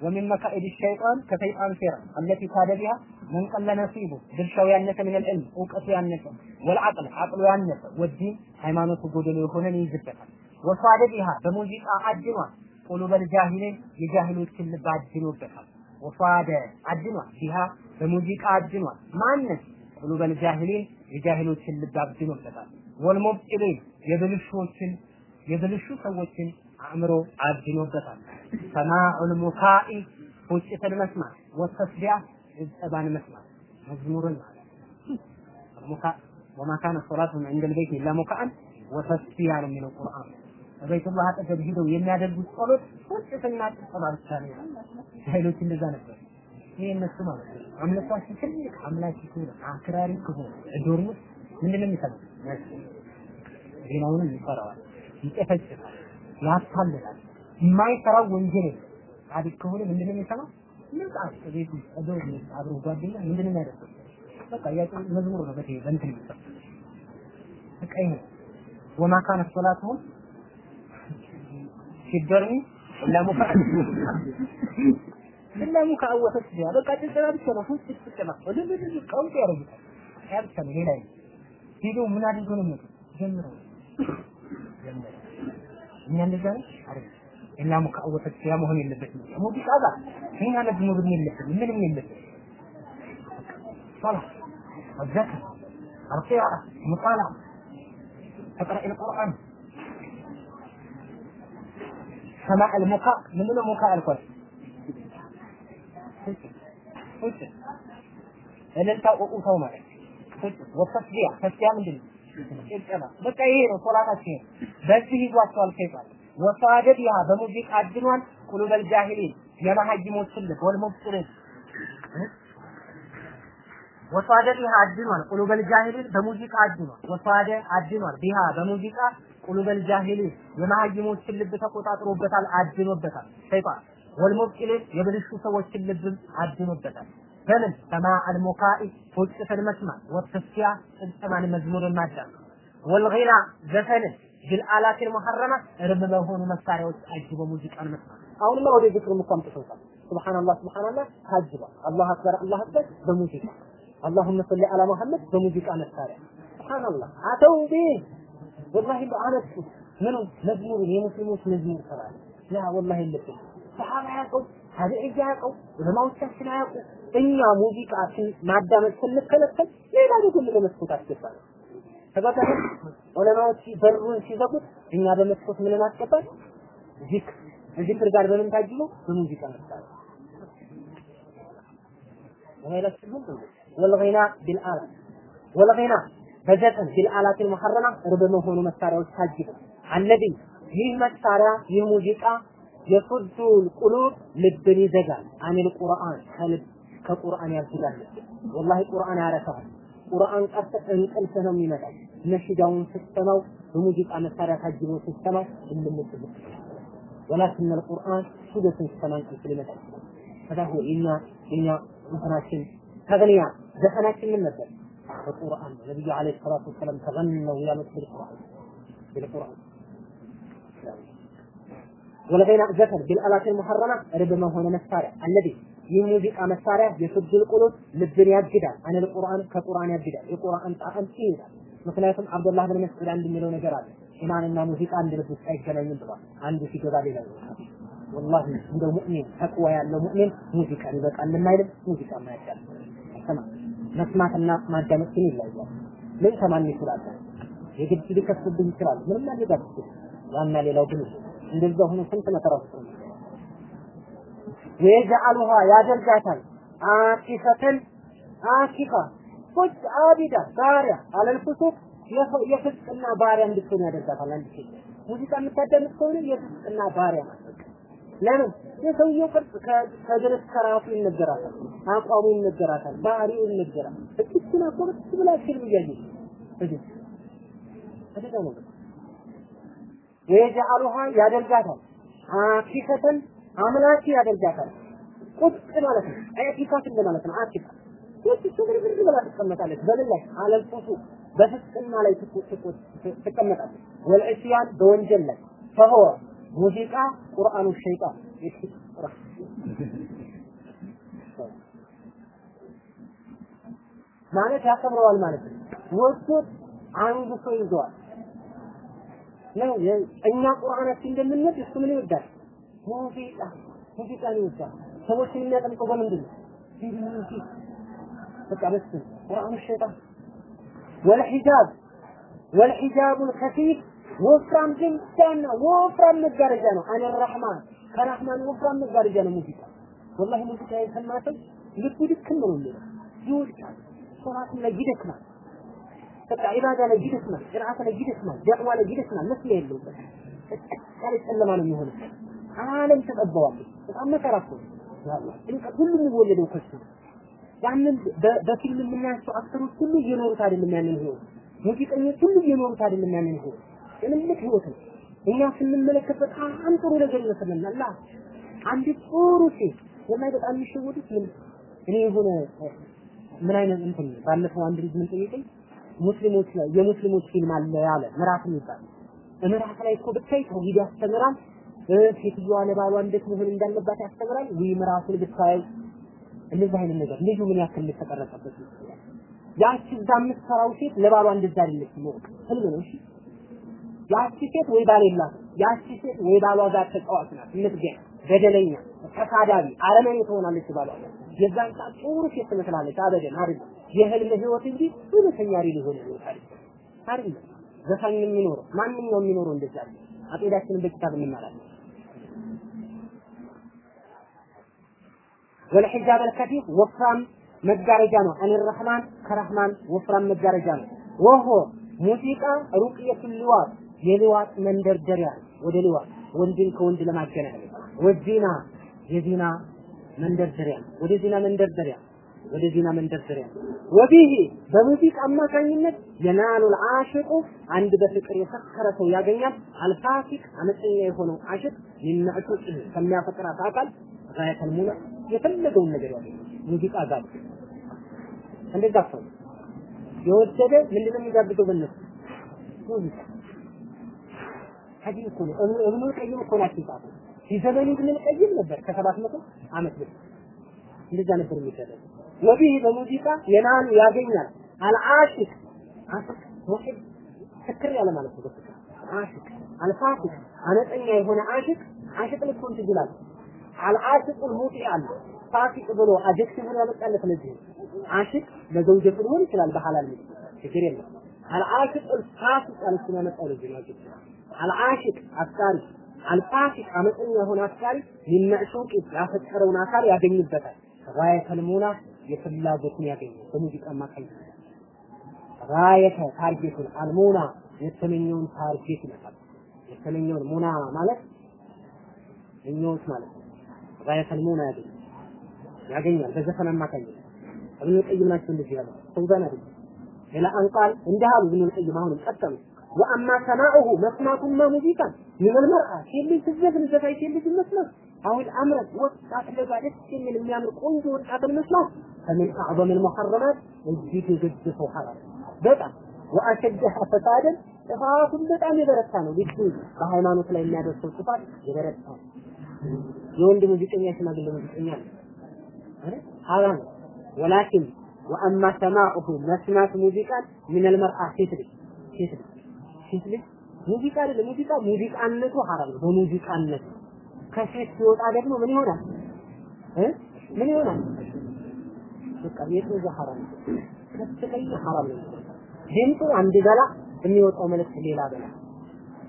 ومن مكائد الشيطان كشيطان سيرة التي كاد بها من قل نصيبه ድርሻው ያነሰ من العلم እውቀቱ ያነሰ ወልዓቅል አቅሉ ያነሰ ወዲን ሃይማኖቱ ጎደሎ የሆነን ይይዝበታል ወሳደቢሃ በሙዚቃ አድኗ ቁሉበል ጃሂልን የጃሂሎችን ልብ አድኖበታል ወሳደ አድኗ ቢሃ በሙዚቃ አድኗ ማንን ቁሉበል ጃሂልን የጃሂሎችን ልብ አድኖበታል ወልሙብጢሊን የብልሹዎችን የብልሹ ሰዎችን አእምሮ አድኖበታል። ሰማዑል ሙካኢ ፉጭትን መስማት ወተስቢያ እጸባን መስማት መዝሙርን ማለት ሙካ ወማ ካነ ሶላቱን ዐንደ ልበይት ኢላ ሙካአን ወተስቢያ ነው የሚለው ቁርአን። በቤቱላህ አጠገብ ሂደው የሚያደርጉት ጸሎት ፉጭትና ጭብጨባ ብቻ ነው ኃይሎች እንደዛ ነበር። ይሄ እነሱ ማለት ነው። አምልኳቸው ትልቅ አምላክ ከሆነ አክራሪ ከሆነ ዶርም ምንድን ነው የሚሰራው ዜናውንም ይፈራዋል ይጨፈጭፋል ያታልላል። የማይሰራው ወንጀል የለም። ጻድቅ ከሆነ ምንድን ነው የሚሰራው ነጻ ቤቱ እዶር አብሮ ጓደኛ ምንድን ነው የሚያደርገው በቃ ያጭ መዝሙር ነው በቴ በእንትን የሚሰራው በቃ ይሄ ወማ ካነ ሶላቱሁም ሲደርሚ ለሙካ ለሙካ አወሰት ያ በቃ ብቻ ነው። ያ ብቻ ነው ሌላ ሂዶ ምን አድርጎ ነው የሚመጡት ጀምረው ጀምረው እኛ እንደዛ ነው አይደል እና ሙካወተት ያ መሆን የለበትም ሙዚቃ ጋር እኛ መዝሙር የለብንም ምንም የለብንም صلاة الذكر القراءة المطالعة تقرأ القرآن سماع المكاء من من مكاء الكل እልልታ ቁቁታው ማለት ወተስቢያ ተስቢያ ምንድን ነው? ጭብጨባ። በቃ ይሄ ነው ሶላታችን። በዚህ ይዟቸዋል ሸይጣን ወሳደድ ያ በሙዚቃ አድኗል። ቁሉበል ጃሂሊን የመሀይሞችን ልብ ወልሙብጢሊን ወሳደ ቢሃ አድኗል። ቁሉበል ጃሂሊን በሙዚቃ አድኗል። ወሳደ አድኗል። ቢሃ በሙዚቃ ቁሉበል ጃሂሊን የመሀይሞችን ልብ ተቆጣጥሮበታል አድኖበታል። ሸይጣን ወልሙብጢሊን የብልሹ ሰዎችን ልብም አድኖበታል በምን ሰማ አልሙካኢ ፉጭትን መስማት ወተስፊያ ጭብጨባን መዝሙርን ማዳመጥ ወልጊና ዘፈንን ቢልአላት ሙሐረማ እርም በሆኑ መሳሪያዎች አጅቦ ሙዚቃን መስማት አሁንማ ወደ ዚክር እኮ አምጥተውታል ሱብሃንአላህ ሱብሃንአላህ ታጅቧል አላህ አክበር አላህ አክበር በሙዚቃ اللهم صل على محمد በሙዚቃ መሳሪያ ሱብሃንአላህ አተው ቢ ወላሂ በአመት ምኑ መዝሙር የሙስሊሞች መዝሙር ተባለ ላ ወላሂ የለብን ሰሃባ ያውቀው ታቢዒ ያውቀው ዑለማዎቻችን አያውቁ እኛ ሙዚቃ ማዳመጥ ስንከለከል ሌላ ደግሞ በመስኮት አስገባል ተባታለ ዑለማዎች በሩን ሲዘጉት እኛ በመስኮት ምን አስገባል ዚክር ዚክር ጋር በምን ታጅቦ በሙዚቃ መሳሪያ ወይላችሁም ወልገና ቢልአላ ወልገና በዘፈን ቢልአላት المحرمه ርብ በሆኑ መሳሪያዎች ታጅቦ አለዚ ይህ መሳሪያ ይህ ሙዚቃ የሱዱል ቁሉብ ልብን ይዘጋል አኒል ቁርአን ከልብ ከቁርአን ያዝጋል ወላሂ ቁርአን ያረካል ቁርአን ቀጥ እንቅልፍ ነው የሚመጣው ነሽዳውን ስትሰማው በሙዚቃ መሳሪያ ታጅቦ ስትሰማው እንደምትል ወላኪን القرآن ሱደትን ስትሰማ እንቅልፍ ሊመጣ ይችላል ከዛ የኛ የኛ እንትናችን ተግኒያ ዘፈናችን ምን ነበር በቁርአን ነብዩ አለይሂ ሰላቱ ወሰለም ተገነው ያሉት بالقرآن بالقرآن ወለገና ዘፈን ቢልአላት المحرمة ርብ ሆነ መሳሪያ አለዚ ይህ ሙዚቃ መሳሪያ የሱዱል ቁሉብ ልብን ያግዳል አነል ቁርአን ከቁርአን ያግዳል የቁርአን ጣዕም ይይዛል ምክንያቱም አብዱላህ ብን መስዑድ አንድ የሚለው ነገር አለ ኢማንና ሙዚቃ አንድ ልብ ውስጥ አይገናኝም ብሏል አንዱ ሲገባ ሌላ ወላሂ እንደ ሙእሚን ተቅዋ ያለው ሙእሚን ሙዚቃ ይበቃል የማይልም ሙዚቃ ማያዳል ሰማ መስማትና ማዳመጥ ግን ይለያል ምን ሰማን ይችላል የግድ ሊከስብህ ይችላል ምንም ያደርጋል ዋና ሌላው ግን እንደዛ ሆኖ ስንት መከራ ውስጥ ነው ወየጅዐሉሃ ያደርጋታል አቂፈተን አቂፋ ቁጭ አቢዳ ባሪያ አለል ፍሱቅ የፍስቅና ባሪያ እንድትሆን ያደርጋታል። አንድ ሴት ሙዚቃ የምታዳምጥ ከሆነ የፍስቅና ባሪያ ለምን የሰውየው ቅርጽ ከእግር እስከ ራሱ ይነገራታል፣ አቋሙ ይነገራታል፣ ባህሪው ይነገራል። እኮ ብስ ብላ ፊልም እያየች አደጋ ነው። ወየጅዐሉሃ ያደርጋታል አቂፈተን አምላኪ ያደርጋታል። ቁጭ ማለት ነው። ኢዕቲካፍ እንደማለት ነው። አቂፋ ቁጭ ስግርግር ብላ ትቀመጣለች። በምን ላይ አለል በፍስቅና ላይ ትቀመጣለች። ወልዕስያን በወንጀል ላይ ፈሆ ሙዚቃ ቁርአኑ ሸይጣን ማለት ያከብረዋል ማለት ነው። ወዶት አንግሶ ይዘዋል ነው እኛ ቁርአናችን እንደምንወድ እሱ ምን ይወዳል? ሙዚቃ ሙዚቃን ይወዳል። ሰዎችን የሚያጠምቀው በምንድን ነው? በቃ በስ ቁርአኑ ሸይጣን ወልሒጃብ ወልሒጃቡ ልከፊፍ ወፍራም ድንጋና ወፍራም መጋረጃ ነው። አነ ረሕማን ከረሕማን ወፍራም መጋረጃ ነው ሙዚቃ። ወላሂ ሙዚቃ የሰማ ሰው ልቡ ድክም ነው የሚለው ይወድቃል። ሶላትም ላይ ይደክማል። በቃ ኢባዳ ላይ ይደክማል። ቅርአት ላይ ይደክማል። ደዕዋ ላይ ይደክማል። መስለ የለውበት ቃል ጨለማ ነው የሚሆነው። ዓለም ተቀባዋለች። በጣም መከራ እኮ ነው። ያላህ ጭንቀት ሁሉ የሚወለደው ከሱ ነው። ያንን በፊልም የምናያቸው አክተሮች ሁሉ እየኖሩት አይደለም ያንን ህይወት። ሙዚቀኞች ሁሉ እየኖሩት አይደለም ያንን ህይወት። ትልቅ ህይወት ነው። እኛ ስንመለከት በጣም ጥሩ ነገር ይመስለናል። አንድ ጥሩ ሴት ወላሂ በጣም የሚሸወዱት ምን እኔ የሆነ ምን አይነት እንትን ባለፈው አንድ ልጅ ምን ጠየቀኝ ሙስሊሞች ላይ የሙስሊሞች ፊልም አለ ያለ ምዕራፍ የሚባል ምዕራፍ ላይ እኮ ብታይ ተውሂድ ያስተምራል። ሴትዮዋ ለባሏ እንዴት መሆን እንዳለባት ያስተምራል። ወይ ምዕራፉን ብታይ እንደዚህ አይነት ነገር ልጁ ምን ያክል እንደተቀረጸበት ይችላል ያቺ እዛ የምትሰራው ሴት ለባሏ እንደዛ አይደለች ነው። ህልም ነው። እሺ ያቺ ሴት ወይ ባል የላት ያቺ ሴት ወይ ባሏ ጋር ተጫዋች ናት የምትገኝ በደለኛ ተሳዳቢ አረመኔ ትሆናለች ባሏ የዛን ሰዓት ጥሩ ሴት ትመስላለች። አበደን አይደለም የህልም ህይወት እንጂ እውነተኛ ሪል የሆነ ህይወት አይደለም። አይደለም። ዘፋኝ የሚኖረው። ማንኛውም የሚኖረው እንደዛ ነው አቂዳችንን በኪታብ እንማራለን። ወልሒጃብ አልከፊፍ ወፍራም መጋረጃ ነው። አን ረህማን ከረህማን ወፍራም መጋረጃ ነው። ወሆ ሙዚቃ ሩቅየቱ ሊዋጥ የሊዋጥ መንደርደሪያ ወደ ሊዋጥ ወንድን ከወንድ ለማገናኘት። ወዚና የዚና መንደርደሪያ ወደ ዚና መንደርደሪያ ወደ ዚና መንደርደሪያ። ወቢሂ በሙዚቃ አማካኝነት የናሉ አሽቁ አንድ በፍቅር የሰከረ ሰው ያገኛል። አልፋሲቅ አመፀኛ የሆነው አሽቅ የሚያዕሹቅ ከሚያፈቅራት አካል ጋየተል ሙላ የፈለገውን ነገር ያገኛል። ሙዚቃ ጋር እንደዛ ሰው የወደደ ምንድነው የሚጋብዘው በእነሱ? ሙዚቃ። ሐዲስ እኮ ነው። እብኑ ቀይም እኮ ናቸው ይጻፉ ሲዘመኑ ኢብኑ ቀይም ነበር ከሰባት መቶ ዓመት በፊት። እንደዛ ነበር የሚደረገው ወቢህ በሙዚቃ የናሉ ያገኛል አልዓሽቅ አሽቅ ሙሂብ ስክር ያለ ማለት ነው አሽቅ አልፋሲቅ አመፀኛ የሆነ አሽቅ አሽቅ ልትሆን ትችላለህ። አልዓሽቁል ሙጢዕ አለ ፋሲቅ ብሎ አጀክቲቭን ያመጣለት ለዚህ አሽቅ ለዘውጀቱ ሊሆን ይችላል በሐላል ሚስት ችግር የለም። አልዓሽቁል ፋሲቅ አለችን ያመጣው ለዚህ ነው። አልዓሽቅ አፍቃሪ الفاسق አመፀኛ የሆነ አፍቃሪ من معشوق ያፈቀረውን አካል ያገኝበታል። غاية المنى የፍላጎቱን ያገኛል በሙዚቃ አማካኝነት غاية target ኡን المنى የተመኘውን target ይመጣል። የተመኘውን منى ማለት ምኞት ማለት ነው። غاية المنى ያገኛል። ያገኛል በዘፈን አማካኝነት። እብኑ ቀይም ናቸው እንደዚህ ያለው ሰው ዋዛ አይደለም። ሌላ አንቃል እንዲህ አሉ እብኑ ቀይም። አሁንም ቀጠሉ። ወአማ ሰማዑሁ መስማቱማ ሙዚቃን ሚነል መርአ ሴት ልጅ ስትዘፍን ዘፋኝ ሴት ልጅ መስማት አሁን አምረት ወጣት ለጋ ደስ የሚል የሚያምር ቆንጆ ወጣት መስማት ከምን አዕዘም المحرمات እጅግ የገዘፈ ሐራም በጣም ወአሸደህ ፈሳደን ጥፋቱን በጣም የበረታ ነው። ልጅ በሃይማኖት ላይ የሚያደርሰው ጥፋት የበረታ ነው። የወንድ ሙዚቀኛ ሽማግሌ ሙዚቀኛ ነው ሐራም ወላኪን ወአማ ሰማዑሁ መስማት ሙዚቃን ምን አልመርአ ሴት ልጅ ሴት ልጅ ሴት ልጅ ሙዚቃ አይደለም ሙዚቃ ሙዚቃነቱ ሐራም ነው። በሙዚቃነቱ ከሴት ሲወጣ ደግሞ ምን ይሆናል? ምን ይሆናል? በቃ ቤቱ ሐራም ከፍተኛ ሐራም ነው። ድምፁ አንድ በላ፣ የሚወጣው መልእክት ሌላ በላ፣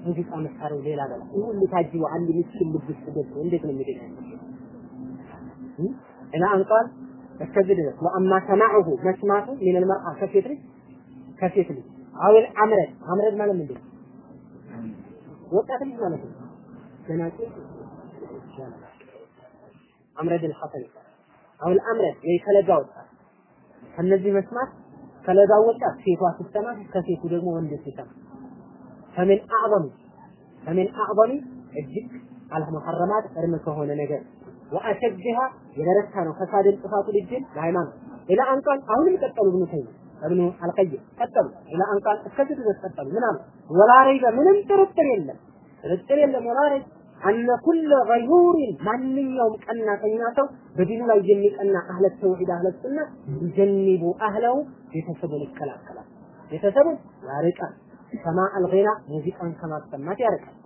ሙዚቃ መሳሪያው ሌላ በላ። ይህ ሁሉ ታጅቦ አንድ ምስኪን ልብ ገብቶ እንዴት ነው የሚገኘው? እና አንቃል እስከዚህ ድረስ ወአማ ሰማዑሁ መስማቱ ሚነል መርአ ከሴት ልጅ ከሴት ልጅ አውል አምረድ አምረድ ማለት ምንድን ነው? ወጣት ልጅ ማለት ነው። ገና አምረ ድል ሐሰን አሁን አምረ ወይ ከለጋ ወጣ ከነዚህ መስማት ከለጋ ወጣ ሴቷ ስትሰማ ከሴቱ ደግሞ ወንድ ሲሰማ ከምን አዕظم ከምን አዕظم እጅግ አለ መሐረማት እርም ከሆነ ነገር وأشجها يدرسها نو فساد الصفات للجن دائما إلى أن قال أهل مكتبوا ابن تيمية ابن القيم. كتبوا إلى أن قال كتبوا كتبوا من أمر ولا ريب من أن ترتر يلا ترتر يلا ولا ريب. አነ ኩለ ገዩሪን ማንኛውም ቀናተኛ ሰው በዲኑ ላይ የሚቀና አህለ ተውሂድ አህለ ሱና ይጀንቡ አህለው ቤተሰቡን ይከላከላል። ቤተሰቡን ያርቃል። ሰማ አልገና ሙዚቃን ከማሰማት ያርቃል።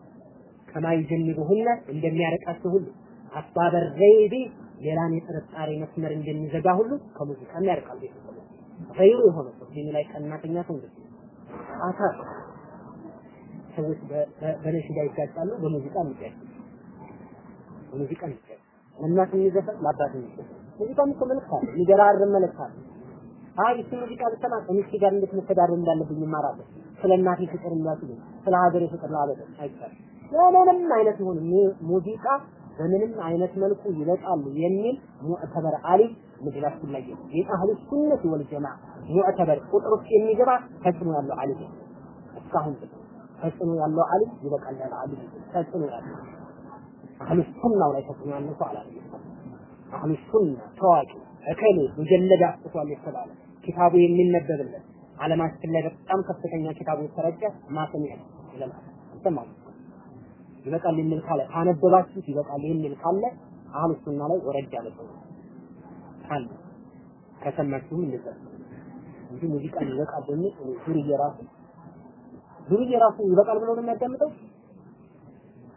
ከማ ይጀንቡሁነ እንደሚያርቃቸው ሁሉ አስባበ ረይቢ ሌላን የጥርጣሬ መስመር እንደሚዘጋ ሁሉ ከሙዚቃም ያርቃል ቤተሰቡ። ገይሩ የሆነ ሰው ዲኑ ላይ ቀናተኛ ሰው እንደዚህ አታ ሰዎች በነሽዳ ይጋጫሉ በሙዚቃ ይጋጫሉ በሙዚቃ ይጋጫሉ ለእናት የሚዘፈን ለአባት የሚዘፈን ሙዚቃም እኮ መልእክት አለ የሚገራርም መልእክት አለ አይ እሱ ሙዚቃ ብሰማ ከሚስቴ ጋር እንዴት መተዳደር እንዳለብኝ እማራለሁ። ስለ እናቴ ፍቅር እንዳትሉ ስለ ሀገሬ ፍቅር ላበደ አይቻልም። ለምንም አይነት ይሁን ሙዚቃ በምንም አይነት መልኩ ይበቃሉ የሚል ሙዕተበር አሊም ምድራችን ላይ የአህሉ ሱነት ወል ሙዕተበር ቁጥር ውስጥ የሚገባ ተጽዕኖ ያለው አሊም እስካሁን ተጽዕኖ ያለው አሊም ይበቃል ያለ አሊም ተጽዕኖ ያለው አህሉ ሱናው ላይ ሰው አላለም። አህሉ ሱና ታዋቂ እከሌ ሙጀለድ አስጥቷል የተባለ ኪታቡ የሚነበብለት ዓለማችን ላይ በጣም ከፍተኛ ኪታቡ የተረጨ ማሰሚያ ይለናል። ይሰማል ይበቃል የሚል ካለ ካነበባችሁት ይበቃል የሚል ካለ አህሉ ሱና ላይ ወረድ ያለ ካለ ከሰማችሁም እንደዛ እንጂ ሙዚቃ ይበቃል በሚል ዱርዬ ራሱ ዱርዬ ራሱ ይበቃል ብሎ ነው የሚያዳምጠው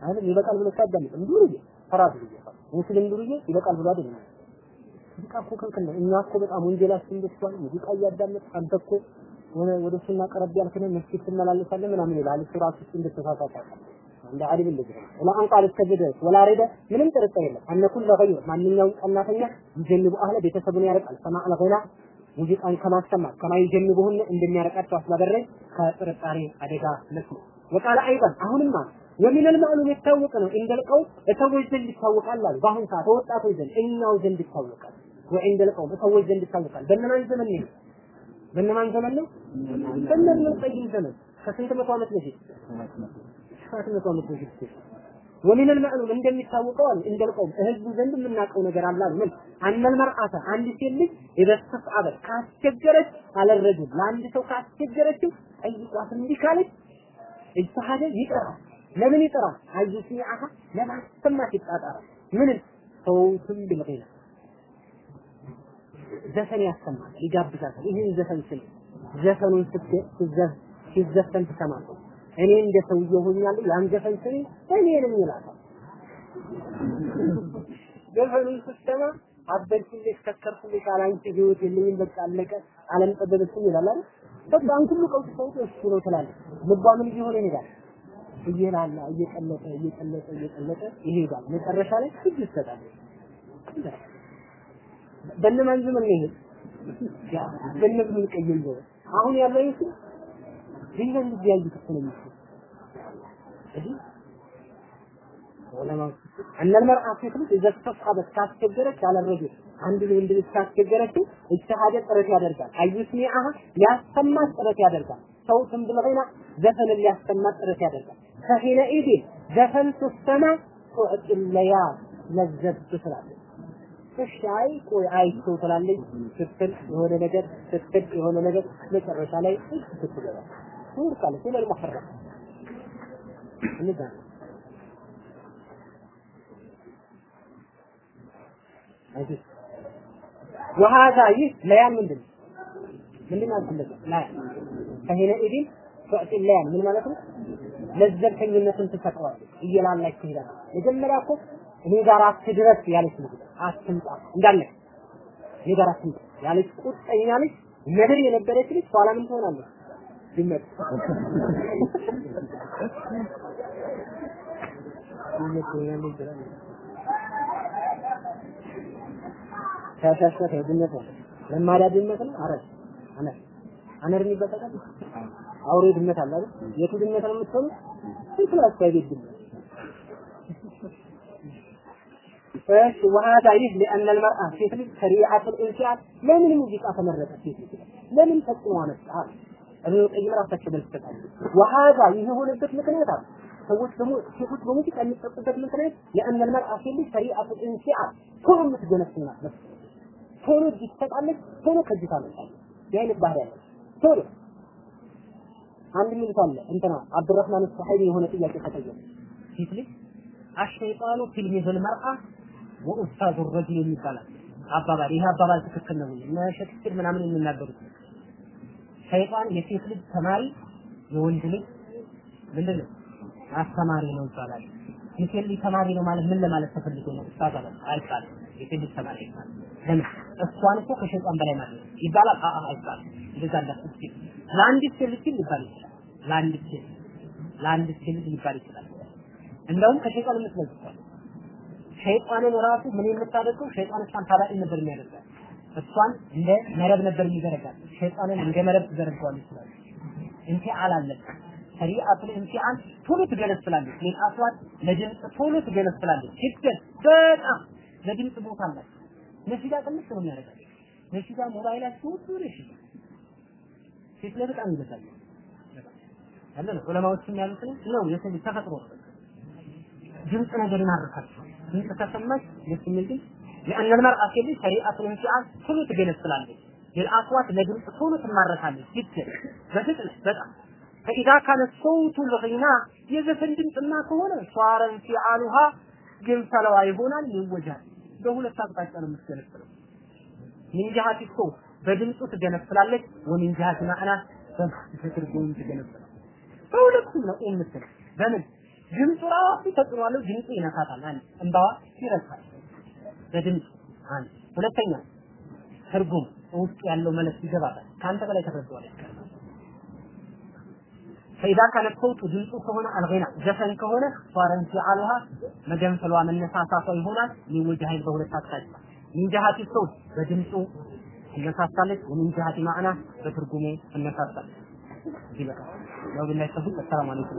አይደል ይበቃል ብሎ ሲያዳምጥ ዱርዬ ተራ ዱርዬ ሙስሊም ዱርዬ ይበቃል ብሎ አይደለም። ሙዚቃ እኮ ክልክል ነው። እኛ እኮ በጣም ወንጀላችን ደስቷል ሙዚቃ እያዳመጥ አንተ እኮ ወደ ሱና ቀረብ ያልክነ መስጊድ ትመላለሳለህ ምናምን ይላል። እሱ ራሱ እንደተሳሳተ እንደ አሊም እንደዚህ ወላ አንቃል ድረስ ወላ ረደ ምንም ጥርጥር የለም። አነ ገይር ማንኛውም ቀናተኛ ይጀንቡ አህለ ቤተሰቡን ያርቃል። ሰማ አልገና ሙዚቃን ከማሰማት ከማ ይጀንቡህን እንደሚያረቃቸው አስላበረኝ ከጥርጣሬ አደጋ መስሎ ወቃለ አይበን አሁንማ ወሚነል ማዕሉም የታወቀ ነው። እንደልቀው በሰዎች ዘንድ ይታወቃል አሉ። በአሁን ሰዓት በወጣቶች ዘንድ እኛው ዘንድ ይታወቃል። ወዕንደል ቀውም በሰዎች ዘንድ ይታወቃል። በእነማን ዘመን ነው? በእነማን ዘመን ነው? በእነ ኢብኑ ቀይም ዘመን ከስንት መቶ ዓመት በፊት? ሰባት መቶ ዓመት በፊት ወሚነል ማዕሉም እንደሚታወቀው አሉ እንደልቀውም ህዝቡ ዘንድ የምናውቀው ነገር አለ አሉ። ምን አነል መርአተ አንድ ሴት ልጅ ይበስተፍ አበት ካስቸገረች አለረጁ ለአንድ ሰው ካስቸገረችው ጠይቋት እንዲህ ካለች እጅተሃደ ይቀራል ለምን ይጠራል? አዩስሚዐሃ ለማሰማት ይጣጣራል። ምን ሰውቱን ቢልጊና ዘፈን ያሰማል ይጋብዛታል። ይህን ዘፈን ስል ዘፈኑን ሲዘፈን ትሰማለህ። እኔ እንደ ሰውዬው ሆኛለሁ ያን ዘፈን ስሚ እኔንም ይላታል። ዘፈኑን ስትሰማ አበድኩልሽ ከከርኩልሽ አላንቺ ህይወት የለኝም በቃ አለቀ አለም ጠበበችኝ ይላል አይደል? በቃ ሁሉ ቀውስ ሰው እሱ ነው ትላለህ ልቧ ምን እየሆነ ይሄዳል እየላላ እየቀለጠ እየቀለጠ እየቀለጠ ይሄዳል። መጨረሻ ላይ እጅ ይሰጣል። በእነማን ዘመን ነው ይሄ? በእነዚህ ምን ቀየል ነው? አሁን ያለው ይሄ ሌላ ልጅ ያዩት እኮ ነው የሚሰጥ أن المرأة تخلص إذا استصحبت كاستجرت على الرجل عند الولد كاستجرت اجتهاد ጥረት ያደርጋል። أيسمعها ሊያሰማት ጥረት ያደርጋል። ሰው ዝም ዘፈን ሊያሰማት ጥረት ያደርጋል። ፈሂነ ኢዲን ዘፈን ስትሰማ ጡዕቅ ለያል ለዘብ ትላለች እሺ አይ ቆይ አይቶ ትላለች ስትል የሆነ ነገር ስትል የሆነ ነገር መጨረሻ ላይ ስትገባ ትወርቃለች ኢለል ሙሐረም እንዛ አይደል ወሃዛ ይህ ለያን ምንድን ነው ምንድን ነው ከሄነ ኢዲን ቱዕጢ ለያን ምን ማለት ነው ለዘብተኝነትን ትሰጠዋለች እየላላች ትሄዳለች መጀመሪያ እኮ እኔ ጋር አትድረስ ያለች ልጅ አትምጣ እንዳለ እኔ ጋር አትምጣ ያለች ቁጠኛ ልጅ ነብር የነበረች ልጅ ኋላ ምን ትሆናለች? ድመት ሻሻሻ ድመት ነው። ለማዳ ድመት ነው። አረ አነር አነር የሚበጠቃል አውሬ ድመት አለ አይደል የቱ ድመት ነው የምትሆኑ ስንት ቤት ድመት እሺ ወሃዳ ይህ لأن المرأة ሴት ልጅ ሰሪዓት الانفعال ለምን ሙዚቃ ተመረጠ ሴት ልጅ ለምን ተጽዕኖ አመጣ እብኑ ቀይም ራሳቸው መልስ ይሰጣሉ ወሃዳ ይህ የሆነበት ምክንያት አለ ሰዎች ደግሞ ሴቶች በሙዚቃ የሚጠጡበት ምክንያት لأن المرأة ሴት ልጅ ሰሪዓት الانفعال ቶሎ የምትገነፍል ናት ቶሎ እጅ ትሰጣለች ቶሎ ከእጅ ታመጣለች የአይነት ባህሪ ያለ ቶሎ አንድ ሚሉት አለ። እንትና አብዱራህማን ሰሐይቢ የሆነ ጥያቄ ተጠየቀ። ሴት አሸይጣኑ ፊልሚዝል መርአ ወኡስታዙ ረጅል የሚባላል አባባል ይሄ አባባል ትክክል ነው እና ሼክስፒር ምናምን የሚናገሩት ሸይጣን የሴት ልጅ ተማሪ የወንድ ልጅ ምንድን ነው? አስተማሪ ነው ይባላል። የሴት ልጅ ተማሪ ነው ማለት ምን ለማለት ተፈልጎ ነው? ኡስታዝ አለ። አይባልም። የሴት ልጅ ተማሪ ይባላል ለምን? እሷን እኮ ከሸይጣን በላይ ማለት ይባላል። አአ አይባልም። እንደዛ እንዳትስቲ ለአንዲት ሴት ልጅ ሊባል ይችላል። ለአንዲት ሴት ለአንዲት ሴት ልጅ ሊባል ይችላል። እንደውም ከሸይጣን የምትበልጥ ሸይጣንን ራሱ ምን የምታደርገው? ሸይጣን እሷን ታላቅ ነበር የሚያደርጋት። እሷን እንደ መረብ ነበር የሚዘረጋት። ሸይጣንን እንደ መረብ ትዘረጋዋል ይችላል። እንቲዓል አለች ሰሪአቱል እንቲዓል ቶሎ ትገነፍላለች ምን አስዋት ለድምፅ ቶሎ ትገነፍላለች ሂደት በጣም ለድምፅ ቦታ አላት። ነሽዳ ቅንስ ነው የሚያደርጋት። ነሽዳ ሞባይላችሁ ሁሉ ነሽዳ ሴት ላይ በጣም ይበዛል ያለ ነው ዑለማዎችም ያሉት ነው የሰው ተፈጥሮ ነው ድምፅ ነገር ይማርካቸው ድምፅ ከሰማች ደስ የሚል ድምፅ لأن المرأة كلي سريعة الانفعال ቶሎ ትገነፍላለች للأصوات ለድምፅ ቶሎ ትማረካለች جدا በፍጥነት በጣም فإذا كان الصوت الغناء የዘፈን ድምፅና ከሆነ صار انفعالها ግንፈለዋ ይሆናል ይወጃል በሁለት አቅጣጫ ነው የምትገነፍለው من جهة الصوت በድምፁ ትገነፍላለች፣ ወሚን ጂሃት ማዕና በትርጉም ትገነፍላለች። በሁለቱም ነው የምትል በምን ድምፁ ራሱ ተጽዕኖ አለው። ድምፁ ይነካታል። አንድ እንባዋ ይረግፋል በድምፁ አንድ ሁለተኛ ትርጉም ውስጥ ያለው መልእክት ይገባታል። ከአንተ በላይ ተረድተዋለች። ፈኢዛ ካነ ሰውቱ ድምፁ ከሆነ አልገና ዘፈን ከሆነ ፋረንሲ አልሃ መገንፈሏ መነሳሳቷ ይሆናል። ሚን በሁለት አቅጣጫ ሚን ሰውት በድምፁ ትነሳሳለች ወሚን ጀሃቲ ማዕና በትርጉሙ ትነሳሳለች። ይበቃል። ያው ቢላሂ ተውፊቅ። አሰላሙ አለይኩም